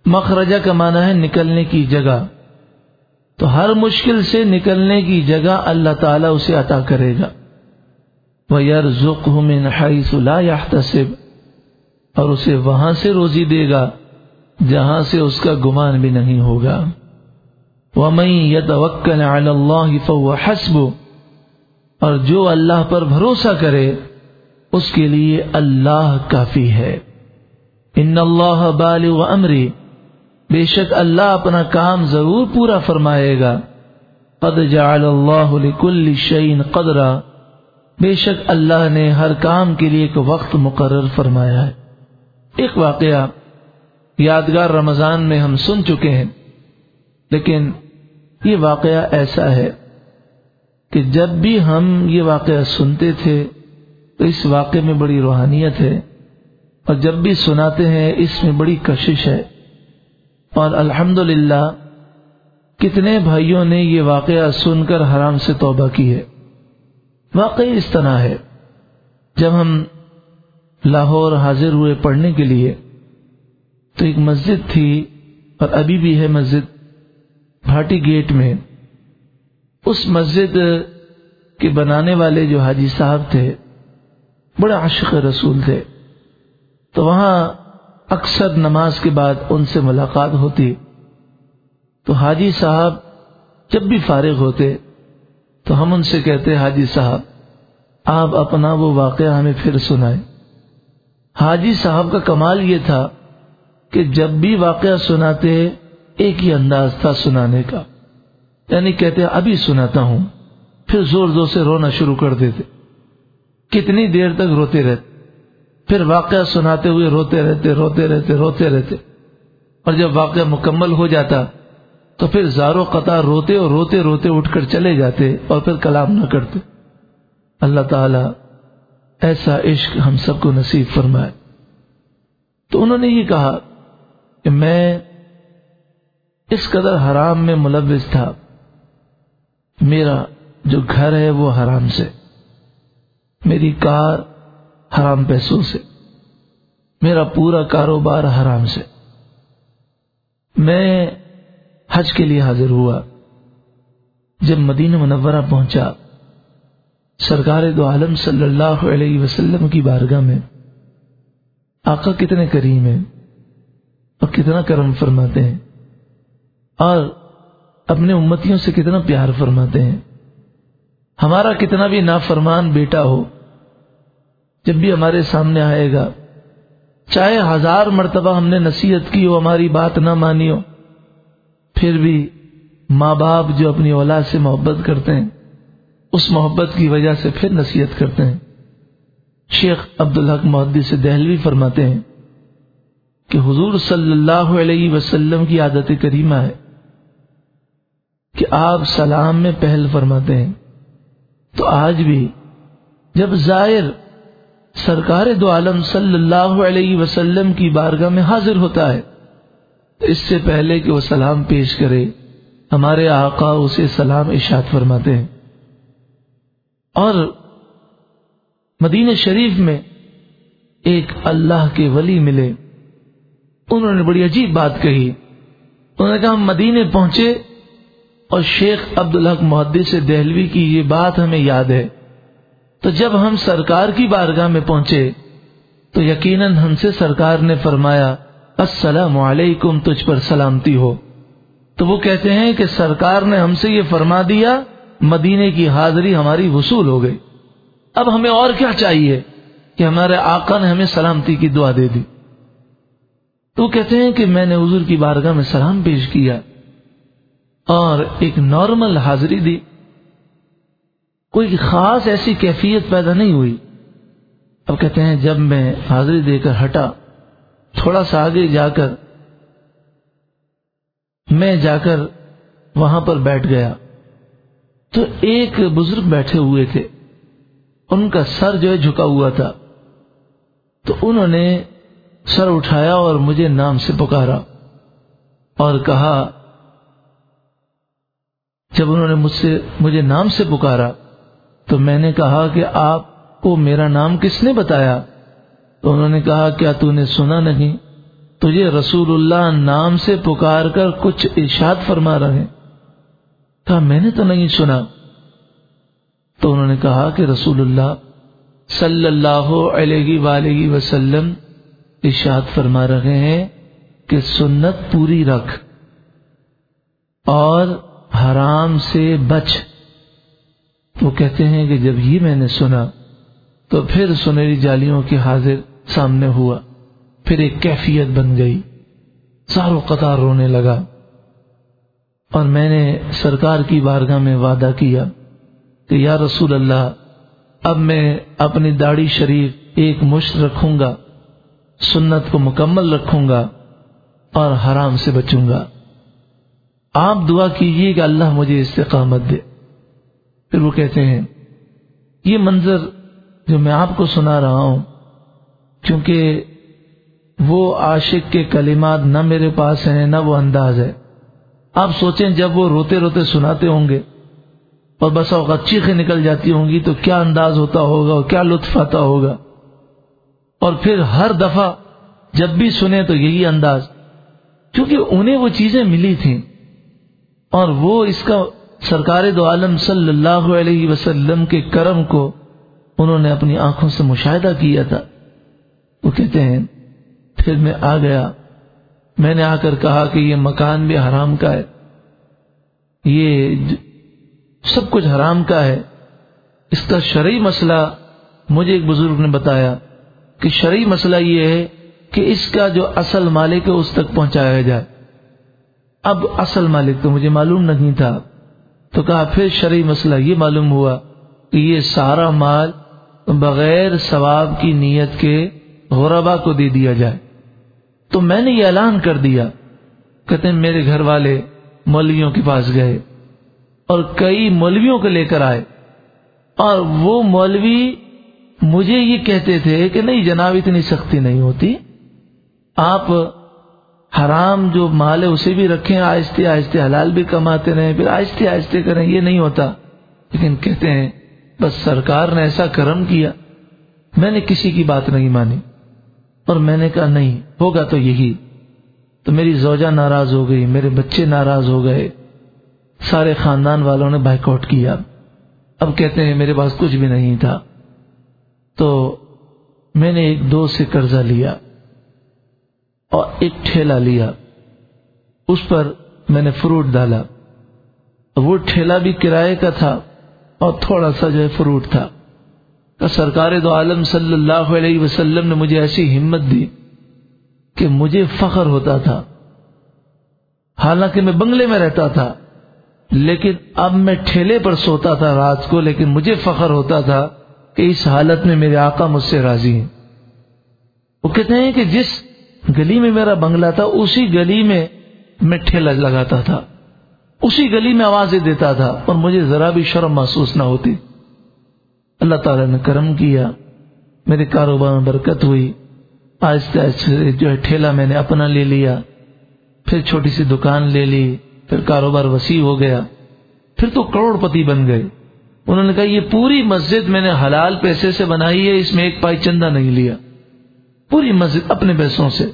مخرجا کا معنی ہے نکلنے کی جگہ۔ تو ہر مشکل سے نکلنے کی جگہ اللہ تعالیٰ اسے عطا کرے گا۔ وہ یار ذخ لا يحتسب۔ اور اسے وہاں سے روزی دے گا جہاں سے اس کا گمان بھی نہیں ہوگا۔ وَمَن يَتَوَكَّلْ عَلَى اللَّهِ فَهُوَ حَسْبُ۔ اور جو اللہ پر بھروسہ کرے، اس کے لیے اللہ کافی ہے۔ ان اللہ بالغ امری بے شک اللہ اپنا کام ضرور پورا فرمائے گا۔ قد جعل اللہ لکل شعین قدرا۔ بے شک اللہ نے ہر کام کے لیے ایک وقت مقرر فرمایا ہے۔ ایک واقعہ یادگار رمضان میں ہم سن چکے ہیں، لیکن یہ واقعہ ایسا ہے کہ جب بھی ہم یہ واقعہ سنتے تھے تو اس واقعے میں بڑی روحانیت ہے اور جب بھی سناتے ہیں اس میں بڑی کشش ہے۔ اور الحمد کتنے بھائیوں نے یہ واقعہ سن کر حرام سے توبہ کی ہے۔ واقعی اس طرح ہے۔ جب ہم لاہور حاضر ہوئے پڑھنے کے لیے، تو ایک مسجد تھی اور ابھی بھی ہے مسجد بھاٹی گیٹ میں۔ اس مسجد کے بنانے والے جو حاجی صاحب تھے، بڑے عاشق رسول تھے۔ تو وہاں اکثر نماز کے بعد ان سے ملاقات ہوتی، تو حاجی صاحب جب بھی فارغ ہوتے، تو ہم ان سے کہتے، حاجی صاحب، آپ اپنا وہ واقعہ ہمیں پھر سنائیں۔ حاجی صاحب کا کمال یہ تھا کہ جب بھی واقعہ سناتے، ایک ہی انداز تھا سنانے کا۔ یعنی کہتے، ابھی سناتا ہوں۔ پھر زور زور سے رونا شروع کر دیتے۔ کتنی دیر تک روتے رہتے۔ پھر واقعہ سناتے ہوئے روتے رہتے روتے رہتے روتے رہتے۔ اور جب واقعہ مکمل ہو جاتا تو پھر زارو قطع روتے اور روتے روتے اٹھ کر چلے جاتے اور پھر کلام نہ کرتے۔ اللہ تعالی ایسا عشق ہم سب کو نصیب فرمائے۔ تو انہوں نے یہ کہا کہ میں اس قدر حرام میں ملوث تھا۔ میرا جو گھر ہے وہ حرام سے۔ میری کار حرام پیسوں سے، میرا پورا کاروبار حرام سے۔ میں حج کے لیے حاضر ہوا۔ جب مدینہ منورہ پہنچا، سرکار دو عالم صلی اللہ علیہ وسلم کی بارگاہ میں، آقا کتنے کریم ہیں اور کتنا کرم فرماتے ہیں، اور اپنے امتیوں سے کتنا پیار فرماتے ہیں۔ ہمارا کتنا بھی نافرمان بیٹا ہو جب بھی ہمارے سامنے آئے گا۔ چاہے ہزار مرتبہ ہم نے نصیحت کی ہو، ہماری بات نہ مانی ہو پھر بھی ماں باپ جو اپنی اولاد سے محبت کرتے ہیں، اس محبت کی وجہ سے پھر نصیحت کرتے ہیں۔ شیخ عبدالحق محدی سے دہلوی فرماتے ہیں کہ حضور صلی اللہ علیہ وسلم کی عادت کریمہ ہے کہ آپ سلام میں پہل فرماتے ہیں۔ تو آج بھی جب زائر سرکار دو عالم صلی اللہ علیہ وسلم کی بارگاہ میں حاضر ہوتا ہے۔ اس سے پہلے کہ وہ سلام پیش کرے، ہمارے آقا اسے سلام اشاد فرماتے ہیں۔ اور مدینہ شریف میں ایک اللہ کے ولی ملے۔ انہوں نے بڑی عجیب بات کہی۔ انہوں نے کہا، ہم مدینے پہنچے اور شیخ عبدالحق محدث سے دہلوی کی یہ بات ہمیں یاد ہے۔ تو جب ہم سرکار کی بارگاہ میں پہنچے تو یقیناً ہم سے سرکار نے فرمایا، السلام علیکم، تجھ پر سلامتی ہو۔ تو وہ کہتے ہیں کہ سرکار نے ہم سے یہ فرما دیا، مدینے کی حاضری ہماری وصول ہو گئی۔ اب ہمیں اور کیا چاہیے کہ ہمارے آقا نے ہمیں سلامتی کی دعا دے دی۔ تو وہ کہتے ہیں کہ میں نے حضور کی بارگاہ میں سلام پیش کیا اور ایک نارمل حاضری دی۔ کوئی خاص ایسی کیفیت پیدا نہیں ہوئی۔ اب کہتے ہیں جب میں حاضری دے کر ہٹا، تھوڑا سا آگے جا کر میں جا کر وہاں پر بیٹھ گیا۔ تو ایک بزرگ بیٹھے ہوئے تھے۔ ان کا سر جو ہے جھکا ہوا تھا۔ تو انہوں نے سر اٹھایا اور مجھے نام سے پکارا اور کہا، جب انہوں نے مجھ سے، مجھے نام سے پکارا تو میں نے کہا کہ آپ کو میرا نام کس نے بتایا؟ تو انہوں نے کہا، کیا تو نے سنا نہیں؟ تجھے رسول اللہ نام سے پکار کر کچھ ارشاد فرما رہے کہا میں نے تو نہیں سنا۔ تو انہوں نے کہا کہ رسول اللہ صلی اللہ علیہ وآلہ وسلم ارشاد فرما رہے ہیں کہ سنت پوری رکھ اور حرام سے بچ۔ وہ کہتے ہیں کہ جب یہ میں نے سنا تو پھر سنہری جالیوں کے حاضر سامنے ہوا، پھر ایک کیفیت بن گئی۔ ساروں قطار رونے لگا۔ اور میں نے سرکار کی بارگاہ میں وعدہ کیا کہ یا رسول اللہ، اب میں اپنی داڑھی شریف ایک مشت رکھوں گا، سنت کو مکمل رکھوں گا اور حرام سے بچوں گا۔ آپ دعا کیجیے کہ اللہ مجھے استقامت دے۔ پھر وہ کہتے ہیں، یہ منظر جو میں آپ کو سنا رہا ہوں کیونکہ وہ عاشق کے کلمات نہ میرے پاس ہیں، نہ وہ انداز ہے۔ آپ سوچیں، جب وہ روتے روتے سناتے ہوں گے اور بس اوقات چیخیں نکل جاتی ہوں گی، تو کیا انداز ہوتا ہوگا اور کیا لطف آتا ہوگا۔ اور پھر ہر دفعہ جب بھی سنے تو یہی انداز کیونکہ انہیں وہ چیزیں ملی تھیں اور وہ اس کا سرکار دو عالم صلی اللہ علیہ وسلم کے کرم کو انہوں نے اپنی آنکھوں سے مشاہدہ کیا تھا۔ وہ کہتے ہیں، پھر میں آ گیا۔ میں نے آ کر کہا کہ یہ مکان بھی حرام کا ہے۔ یہ سب کچھ حرام کا ہے۔ اس کا شرعی مسئلہ مجھے ایک بزرگ نے بتایا کہ شرعی مسئلہ یہ ہے کہ اس کا جو اصل مالک ہے، اس تک پہنچایا جائے۔ اب اصل مالک تو مجھے معلوم نہیں تھا۔ تو کہا، پھر شرعی مسئلہ یہ معلوم ہوا کہ یہ سارا مال بغیر ثواب کی نیت کے غربا کو دے دیا جائے۔ تو میں نے یہ اعلان کر دیا۔ کہتے ہیں، میرے گھر والے مولویوں کے پاس گئے اور کئی مولویوں کو لے کر آئے۔ اور وہ مولوی مجھے یہ کہتے تھے کہ نہیں جناب، اتنی سختی نہیں ہوتی۔ آپ حرام جو مال ہے اسے بھی رکھیں، آہستہ آہستہ حلال بھی کماتے رہیں، پھر آہستہ آہستہ کریں، یہ نہیں ہوتا۔ لیکن کہتے ہیں، بس سرکار نے ایسا کرم کیا۔ میں نے کسی کی بات نہیں مانی۔ اور میں نے کہا، نہیں، ہوگا تو یہی۔ تو میری زوجہ ناراض ہو گئی، میرے بچے ناراض ہو گئے۔ سارے خاندان والوں نے بائک آؤٹ کیا۔ اب کہتے ہیں، میرے پاس کچھ بھی نہیں تھا۔ تو میں نے ایک دو سے قرضہ لیا۔ اور ایک ٹھیلا لیا۔ اس پر میں نے فروٹ ڈالا۔ وہ ٹھیلا بھی کرائے کا تھا اور تھوڑا سا جو ہے فروٹ تھا۔ سرکار دو عالم صلی اللہ علیہ وسلم نے مجھے ایسی ہمت دی کہ مجھے فخر ہوتا تھا۔ حالانکہ میں بنگلے میں رہتا تھا، لیکن اب میں ٹھیلے پر سوتا تھا رات کو، لیکن مجھے فخر ہوتا تھا کہ اس حالت میں میرے آقا مجھ سے راضی ہیں۔ وہ کہتے ہیں کہ جس گلی میں میرا بنگلہ تھا، اسی گلی میں میں ٹھیلا لگاتا تھا، اسی گلی میں آوازیں دیتا تھا، اور مجھے ذرا بھی شرم محسوس نہ ہوتی۔ اللہ تعالی نے کرم کیا، میرے کاروبار میں برکت ہوئی۔ آہستہ آہستہ جو ہے، ٹھیلا میں نے اپنا لے لیا، پھر چھوٹی سی دکان لے لی، پھر کاروبار وسیع ہو گیا۔ پھر تو کروڑ پتی بن گئے۔ انہوں نے کہا، یہ پوری مسجد میں نے حلال پیسے سے بنائی ہے، اس میں ایک پائی چندہ نہیں لیا۔ پوری مسجد اپنے پیسوں سے۔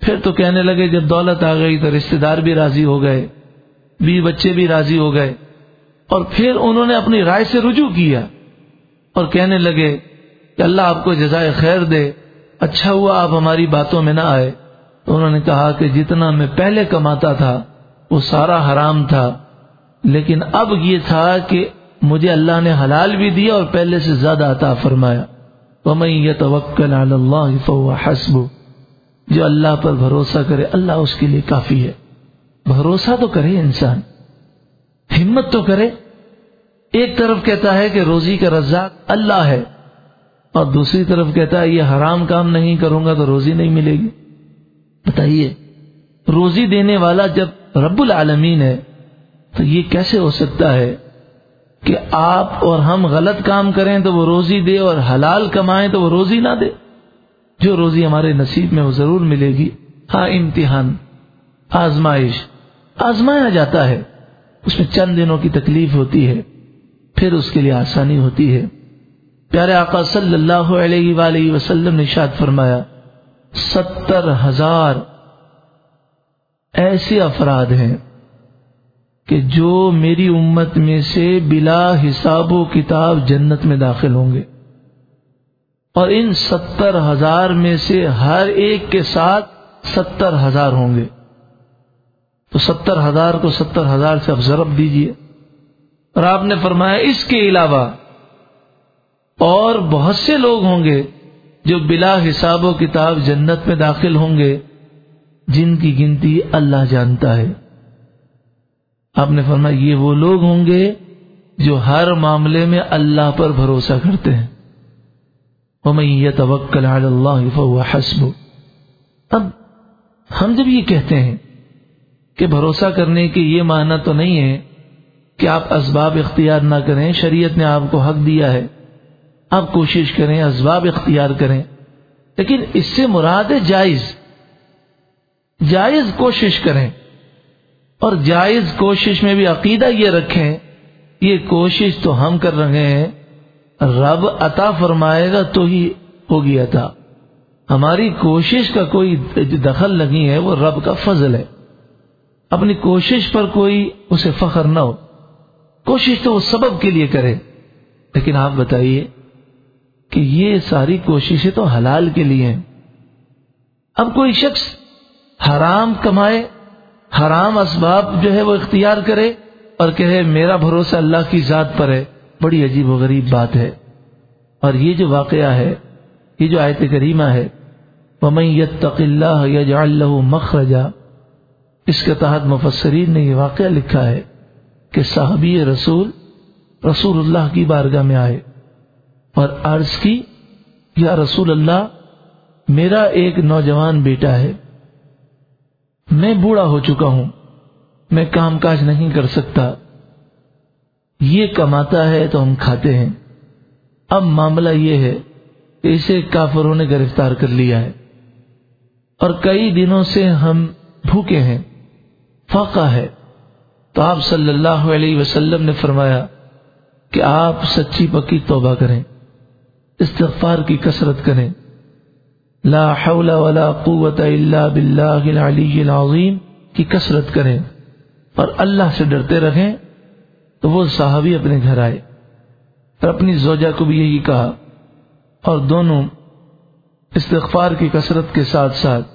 پھر تو کہنے لگے جب دولت آ گئی تو رشتے دار بھی راضی ہو گئے بی بچے بھی راضی ہو گئے۔ اور پھر انہوں نے اپنی رائے سے رجوع کیا اور کہنے لگے کہ اللہ آپ کو جزائے خیر دے اچھا ہوا آپ ہماری باتوں میں نہ آئے۔ تو انہوں نے کہا کہ جتنا میں پہلے کماتا تھا، وہ سارا حرام تھا۔ لیکن اب یہ تھا کہ مجھے اللہ نے حلال بھی دیا اور پہلے سے زیادہ عطا فرمایا۔ وَمَن يَتَوَكَّلْ عَلَى اللَّهِ فَهُوَ حَسْبُ جو اللہ پر بھروسہ کرے، اللہ اس کے لیے کافی ہے۔ بھروسہ تو کرے انسان۔ ہمت تو کرے۔ ایک طرف کہتا ہے کہ روزی کا رزاق اللہ ہے، اور دوسری طرف کہتا ہے یہ حرام کام نہیں کروں گا تو روزی نہیں ملے گی۔ بتائیے، روزی دینے والا جب رب العالمین ہے، تو یہ کیسے ہو سکتا ہے؟ کہ آپ اور ہم غلط کام کریں تو وہ روزی دے اور حلال کمائیں تو وہ روزی نہ دے۔ جو روزی ہمارے نصیب میں وہ ضرور ملے گی۔ ہاں امتحان، آزمائش، آزمایا جاتا ہے۔ اس میں چند دنوں کی تکلیف ہوتی ہے۔ پھر اس کے لیے آسانی ہوتی ہے۔ پیارے آقا صلی اللہ علیہ وآلہ وسلم نے شاد فرمایا، ستر ہزار ایسے افراد ہیں کہ جو میری امت میں سے بلا حساب و کتاب جنت میں داخل ہوں گے۔ اور ان ستر ہزار میں سے ہر ایک کے ساتھ ستر ہزار ہوں گے۔ تو ستر ہزار کو ستر ہزار سے اب ضرب دیجیے اور آپ نے فرمایا اس کے علاوہ اور بہت سے لوگ ہوں گے جو بلا حساب و کتاب جنت میں داخل ہوں گے، جن کی گنتی اللہ جانتا ہے۔ آپ نے فرمایا، یہ وہ لوگ ہوں گے جو ہر معاملے میں اللہ پر بھروسہ کرتے ہیں۔ توکل اللہ حسب اب ہم جب یہ کہتے ہیں کہ بھروسہ کرنے کے یہ معنی تو نہیں ہے کہ آپ اسباب اختیار نہ کریں، شریعت نے آپ کو حق دیا ہے، آپ کوشش کریں، اسباب اختیار کریں۔ لیکن اس سے مراد ہے جائز۔ جائز کوشش کریں۔ اور جائز کوشش میں بھی عقیدہ یہ رکھیں، یہ کوشش تو ہم کر رہے ہیں، رب عطا فرمائے گا تو ہی ہوگی عطا۔ ہماری کوشش کا کوئی دخل نہیں ہے، وہ رب کا فضل ہے۔ اپنی کوشش پر کوئی اسے فخر نہ ہو۔ کوشش تو وہ سبب کے لیے کرے۔ لیکن آپ بتائیے کہ یہ ساری کوششیں تو حلال کے لیے ہیں۔ اب کوئی شخص حرام کمائے حرام اسباب جو ہے وہ اختیار کرے اور کہے میرا بھروسہ اللہ کی ذات پر ہے، بڑی عجیب و غریب بات ہے۔ اور یہ جو واقعہ ہے، یہ جو آیت کریمہ ہے وہ یتق مخرجا، اس کے تحت مفسرین نے یہ واقعہ لکھا ہے کہ صحابی رسول رسول اللہ کی بارگاہ میں آئے اور عرض کی، یا رسول اللہ، میرا ایک نوجوان بیٹا ہے۔ میں بوڑھا ہو چکا ہوں، میں کام کاج نہیں کر سکتا۔ یہ کماتا ہے تو ہم کھاتے ہیں۔ اب معاملہ یہ ہے کہ اسے کافروں نے گرفتار کر لیا ہے۔ اور کئی دنوں سے ہم بھوکے ہیں، فاقہ ہے۔ تو آپ صلی اللہ علیہ وسلم نے فرمایا کہ آپ سچی پکی توبہ کریں، استغفار کی کثرت کریں۔ لا حول ولا قوت الا باللہ العلی العظیم کی کثرت کریں اور اللہ سے ڈرتے رہیں تو وہ صحابی اپنے گھر آئے اور اپنی زوجہ کو بھی یہی کہا اور دونوں استغفار کی کثرت کے ساتھ ساتھ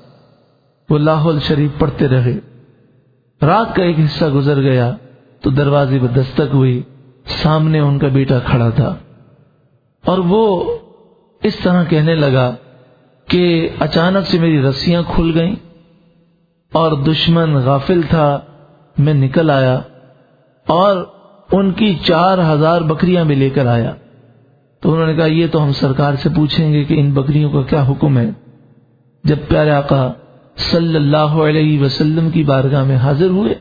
وہ لاہور شریف پڑھتے رہے۔ رات کا ایک حصہ گزر گیا تو دروازے پر دستک ہوئی، سامنے ان کا بیٹا کھڑا تھا اور وہ اس طرح کہنے لگا کہ اچانک سے میری رسیاں کھل گئیں اور دشمن غافل تھا، میں نکل آیا اور ان کی چار ہزار بکریاں بھی لے کر آیا۔ تو انہوں نے کہا، یہ تو ہم سرکار سے پوچھیں گے کہ ان بکریوں کا کیا حکم ہے۔ جب پیارے آقا صلی اللہ علیہ وسلم کی بارگاہ میں حاضر ہوئے،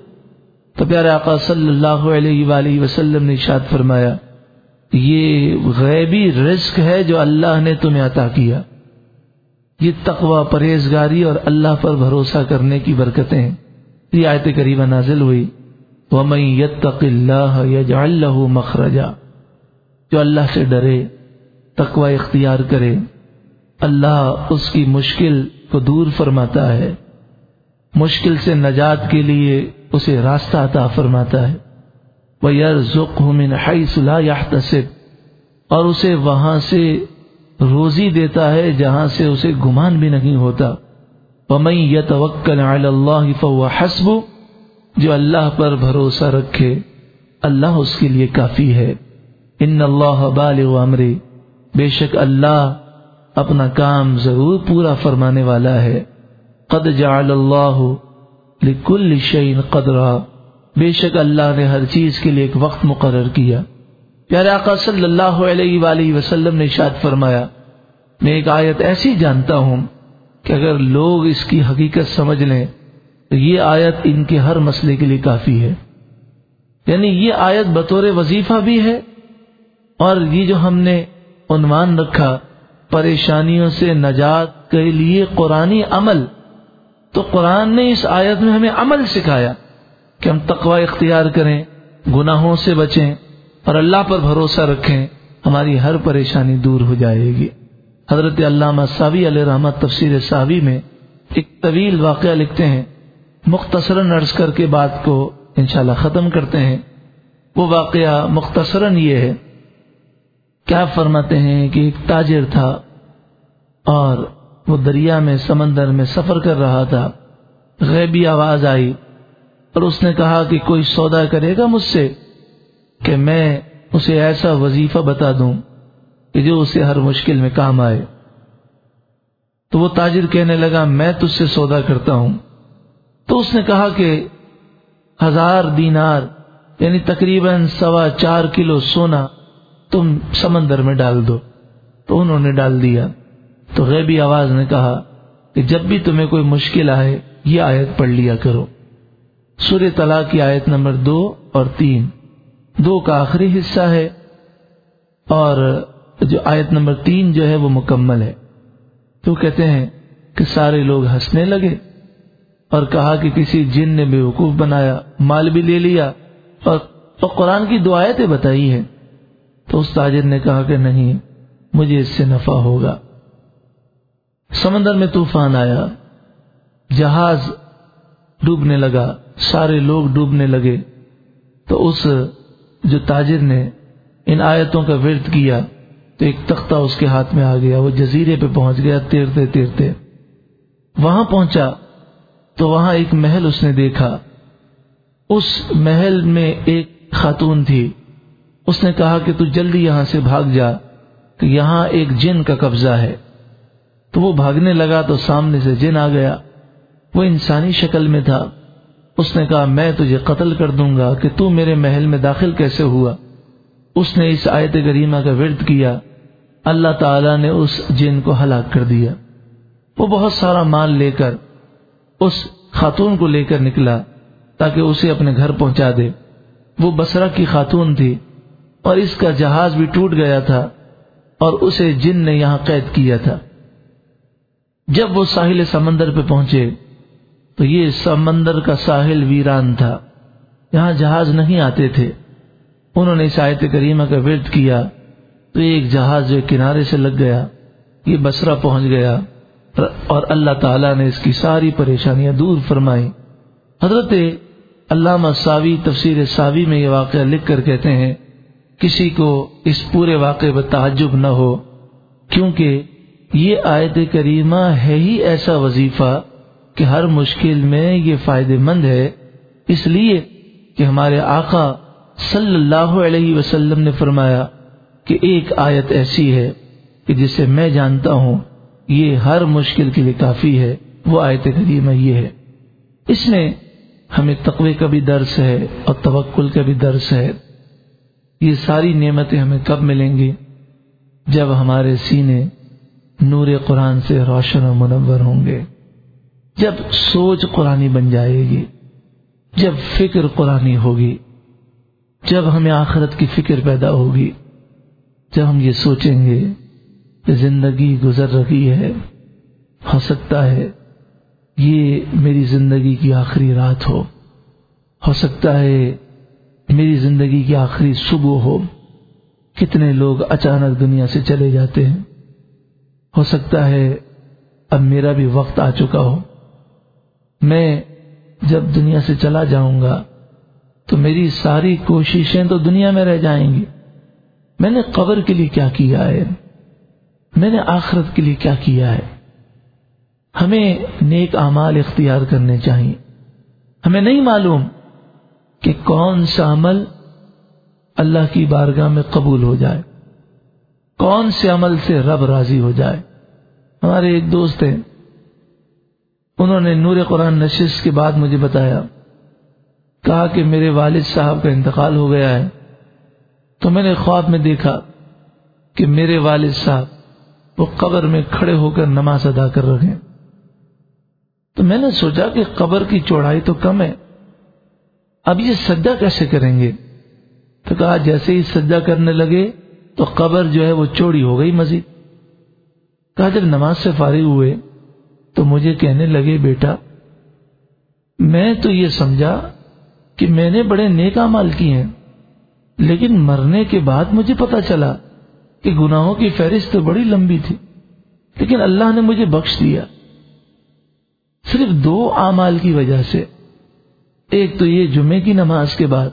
تو پیارے آقا صلی اللہ علیہ وآلہ وسلم نے اشاد فرمایا، یہ غیبی رزق ہے جو اللہ نے تمہیں عطا کیا۔ یہ تقوی پرہیزگاری اور اللہ پر بھروسہ کرنے کی برکتیں یہ آیت قریبہ نازل ہوئی۔ وَمَن يَتَّقِ اللَّهَ يَجْعَل لَّهُ مَخْرَجًا۔ جو اللہ سے ڈرے، تقوی اختیار کرے، اللہ اس کی مشکل کو دور فرماتا ہے۔ مشکل سے نجات کے لیے اسے راستہ عطا فرماتا ہے۔ وہ یار ذخ من حیث لا يحتسب۔ اور اسے وہاں سے روزی دیتا ہے جہاں سے اسے گمان بھی نہیں ہوتا۔ ومن يتوکل علی اللہ فهو حسب، جو اللہ پر بھروسہ رکھے، اللہ اس کے لیے کافی ہے۔ ان اللہ بالغ امری بے شک اللہ اپنا کام ضرور پورا فرمانے والا ہے۔ قد جعل اللہ لکل شعین قدرا۔ بے شک اللہ نے ہر چیز کے لیے ایک وقت مقرر کیا۔ پیارے آقا صلی اللہ علیہ وآلہ وسلم نے شاد فرمایا، میں ایک آیت ایسی جانتا ہوں کہ اگر لوگ اس کی حقیقت سمجھ لیں، تو یہ آیت ان کے ہر مسئلے کے لیے کافی ہے۔ یعنی یہ آیت بطور وظیفہ بھی ہے اور یہ جو ہم نے عنوان رکھا، پریشانیوں سے نجات کے لیے قرآن عمل۔ تو قرآن نے اس آیت میں ہمیں عمل سکھایا کہ ہم تقوی اختیار کریں، گناہوں سے بچیں۔ اور اللہ پر بھروسہ رکھیں، ہماری ہر پریشانی دور ہو جائے گی۔ حضرت علامہ صابی علیہ رحمت تفسیر صابی میں ایک طویل واقعہ لکھتے ہیں۔ مختصراً عرض کر کے بات کو انشاءاللہ ختم کرتے ہیں۔ وہ واقعہ مختصراً یہ ہے۔ کیا فرماتے ہیں کہ ایک تاجر تھا اور وہ دریا میں سمندر میں سفر کر رہا تھا۔ غیبی آواز آئی اور اس نے کہا کہ کوئی سودا کرے گا مجھ سے؟ کہ میں اسے ایسا وظیفہ بتا دوں کہ جو اسے ہر مشکل میں کام آئے۔ تو وہ تاجر کہنے لگا، میں تجھ سے سودا کرتا ہوں۔ تو اس نے کہا کہ ہزار دینار یعنی تقریباً سوا چار کلو سونا تم سمندر میں ڈال دو۔ تو انہوں نے ڈال دیا۔ تو غیبی آواز نے کہا کہ جب بھی تمہیں کوئی مشکل آئے، یہ آیت پڑھ لیا کرو۔ سور تلا کی آیت نمبر دو اور تین۔ دو کا آخری حصہ ہے اور جو آیت نمبر تین جو ہے وہ مکمل ہے۔ تو کہتے ہیں کہ سارے لوگ ہنسنے لگے اور کہا کہ کسی جن نے بے وقوف بنایا، مال بھی لے لیا اور قرآن کی دو آیتیں بتائی ہیں۔ تو اس تاجر نے کہا کہ نہیں، مجھے اس سے نفع ہوگا۔ سمندر میں طوفان آیا، جہاز ڈوبنے لگا، سارے لوگ ڈوبنے لگے۔ تو اس جو تاجر نے ان آیتوں کا ورد کیا تو ایک تختہ اس کے ہاتھ میں آ گیا، وہ جزیرے پہ پہنچ گیا تیرتے تیرتے۔ وہاں پہنچا تو وہاں ایک محل اس نے دیکھا۔ اس محل میں ایک خاتون تھی۔ اس نے کہا کہ تو جلدی یہاں سے بھاگ جا کہ یہاں ایک جن کا قبضہ ہے۔ تو وہ بھاگنے لگا تو سامنے سے جن آ گیا۔ وہ انسانی شکل میں تھا۔ اس نے کہا، میں تجھے قتل کر دوں گا کہ تو میرے محل میں داخل کیسے ہوا؟ اس نے اس آیت گریمہ کا ورد کیا، اللہ تعالی نے اس جن کو ہلاک کر دیا۔ وہ بہت سارا مال لے کر، اس خاتون کو لے کر نکلا، تاکہ اسے اپنے گھر پہنچا دے۔ وہ بسرا کی خاتون تھی اور اس کا جہاز بھی ٹوٹ گیا تھا اور اسے جن نے یہاں قید کیا تھا۔ جب وہ ساحل سمندر پہ پہنچے تو یہ سمندر کا ساحل ویران تھا۔ یہاں جہاز نہیں آتے تھے۔ انہوں نے اس آیت کریمہ کا ورد کیا تو ایک جہاز جو کنارے سے لگ گیا، یہ بسرا پہنچ گیا اور اللہ تعالیٰ نے اس کی ساری پریشانیاں دور فرمائی حضرت علامہ ساوی تفسیر ساوی میں یہ واقعہ لکھ کر کہتے ہیں، کسی کو اس پورے واقعے پر تعجب نہ ہو، کیونکہ یہ آیت کریمہ ہے ہی ایسا وظیفہ کہ ہر مشکل میں یہ فائدہ مند ہے۔ اس لیے کہ ہمارے آقا صلی اللہ علیہ وسلم نے فرمایا کہ ایک آیت ایسی ہے کہ جسے میں جانتا ہوں، یہ ہر مشکل کے لیے کافی ہے۔ وہ آیت کریمہ یہ ہے۔ اس میں ہمیں تقوی کا بھی درس ہے اور توکل کا بھی درس ہے۔ یہ ساری نعمتیں ہمیں کب ملیں گی؟ جب ہمارے سینے نور قرآن سے روشن و منور ہوں گے۔ جب سوچ قرآنی بن جائے گی، جب فکر قرآنی ہوگی، جب ہمیں آخرت کی فکر پیدا ہوگی، جب ہم یہ سوچیں گے کہ زندگی گزر رہی ہے، ہو سکتا ہے یہ میری زندگی کی آخری رات ہو ہو سکتا ہے میری زندگی کی آخری صبح ہو۔ کتنے لوگ اچانک دنیا سے چلے جاتے ہیں۔ ہو سکتا ہے اب میرا بھی وقت آ چکا ہو۔ میں جب دنیا سے چلا جاؤں گا تو میری ساری کوششیں تو دنیا میں رہ جائیں گی۔ میں نے قبر کے لیے کیا کیا ہے؟ میں نے آخرت کے لیے کیا کیا ہے؟ ہمیں نیک اعمال اختیار کرنے چاہیے ہمیں نہیں معلوم کہ کون سا عمل اللہ کی بارگاہ میں قبول ہو جائے۔ کون سے عمل سے رب راضی ہو جائے۔ ہمارے ایک دوست ہیں۔ انہوں نے نور قرآن نشست کے بعد مجھے بتایا، کہا کہ میرے والد صاحب کا انتقال ہو گیا ہے۔ تو میں نے خواب میں دیکھا کہ میرے والد صاحب وہ قبر میں کھڑے ہو کر نماز ادا کر رہے ہیں۔ تو میں نے سوچا کہ قبر کی چوڑائی تو کم ہے، اب یہ سجدہ کیسے کریں گے؟ تو کہا، جیسے ہی سجدہ کرنے لگے تو قبر جو ہے وہ چوڑی ہو گئی مزید۔ کہا، جب نماز سے فارغ ہوئے تو مجھے کہنے لگے، بیٹا، میں تو یہ سمجھا کہ میں نے بڑے نیک مال کیے ہیں، لیکن مرنے کے بعد مجھے پتا چلا کہ گناہوں کی فہرست تو بڑی لمبی تھی، لیکن اللہ نے مجھے بخش دیا۔ صرف دو اعمال کی وجہ سے۔ ایک تو یہ جمعے کی نماز کے بعد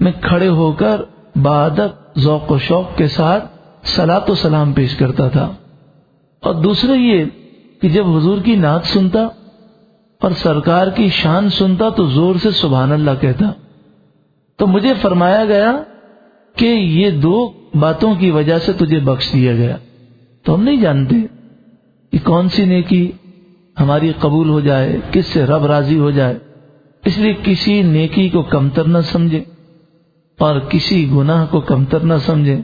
میں کھڑے ہو کر بادت ذوق و شوق کے ساتھ سلاۃ و سلام پیش کرتا تھا۔ اور دوسرا یہ کہ جب حضور کی نعت سنتا اور سرکار کی شان سنتا تو زور سے سبحان اللہ کہتا۔ تو مجھے فرمایا گیا کہ یہ دو باتوں کی وجہ سے تجھے بخش دیا گیا۔ تو ہم نہیں جانتے کہ کون سی نیکی ہماری قبول ہو جائے، کس سے رب راضی ہو جائے۔ اس لیے کسی نیکی کو کمتر نہ سمجھے اور کسی گناہ کو کمتر نہ سمجھے۔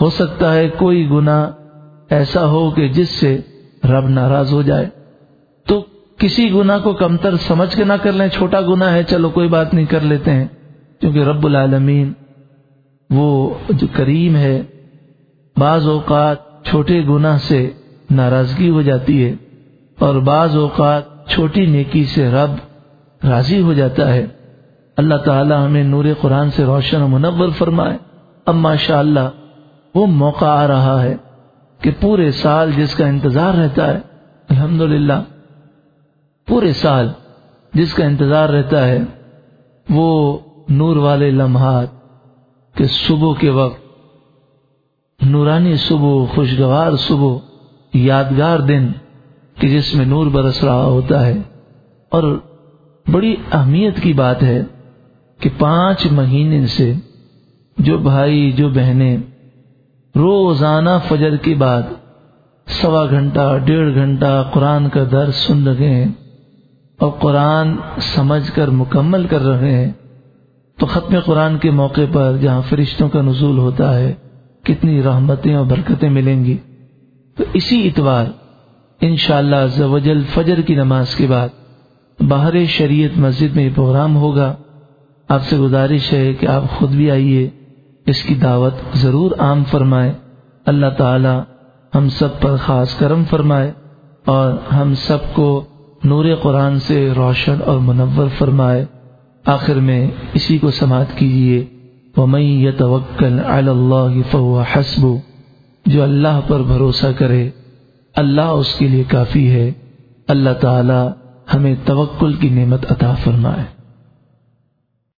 ہو سکتا ہے کوئی گناہ ایسا ہو کہ جس سے رب ناراض ہو جائے تو کسی گناہ کو کمتر سمجھ کے نہ کر لیں، چھوٹا گناہ ہے، چلو کوئی بات نہیں، کر لیتے ہیں۔ کیونکہ رب العالمین وہ جو کریم ہے، بعض اوقات چھوٹے گناہ سے ناراضگی ہو جاتی ہے اور بعض اوقات چھوٹی نیکی سے رب راضی ہو جاتا ہے۔ اللہ تعالی ہمیں نور قرآن سے روشن و منور فرمائے۔ اب ماشاء اللہ وہ موقع آ رہا ہے۔ کہ پورے سال جس کا انتظار رہتا ہے الحمد پورے سال جس کا انتظار رہتا ہے، وہ نور والے لمحات کہ صبح کے وقت، نورانی صبح، خوشگوار صبح، یادگار دن کہ جس میں نور برس رہا ہوتا ہے۔ اور بڑی اہمیت کی بات ہے کہ پانچ مہینے سے جو بھائی، جو بہنیں روزانہ فجر کے بعد سوا گھنٹہ، ڈیڑھ گھنٹہ قرآن کا درس سن رہے ہیں اور قرآن سمجھ کر مکمل کر رہے ہیں۔ تو ختم قرآن کے موقع پر جہاں فرشتوں کا نزول ہوتا ہے، کتنی رحمتیں اور برکتیں ملیں گی۔ تو اسی اتوار، انشاءاللہ شاء اللہ فجر کی نماز کے بعد باہر شریعت مسجد میں یہ پروگرام ہوگا۔ آپ سے گزارش ہے کہ آپ خود بھی آئیے۔ اس کی دعوت ضرور عام فرمائے۔ اللہ تعالی ہم سب پر خاص کرم فرمائے اور ہم سب کو نور قرآن سے روشن اور منور فرمائے۔ آخر میں اسی کو سماعت کیجیے وہ میں توکل اللہ فہو حسب۔ جو اللہ پر بھروسہ کرے، اللہ اس کے لیے کافی ہے۔ اللہ تعالی ہمیں توکل کی نعمت عطا فرمائے۔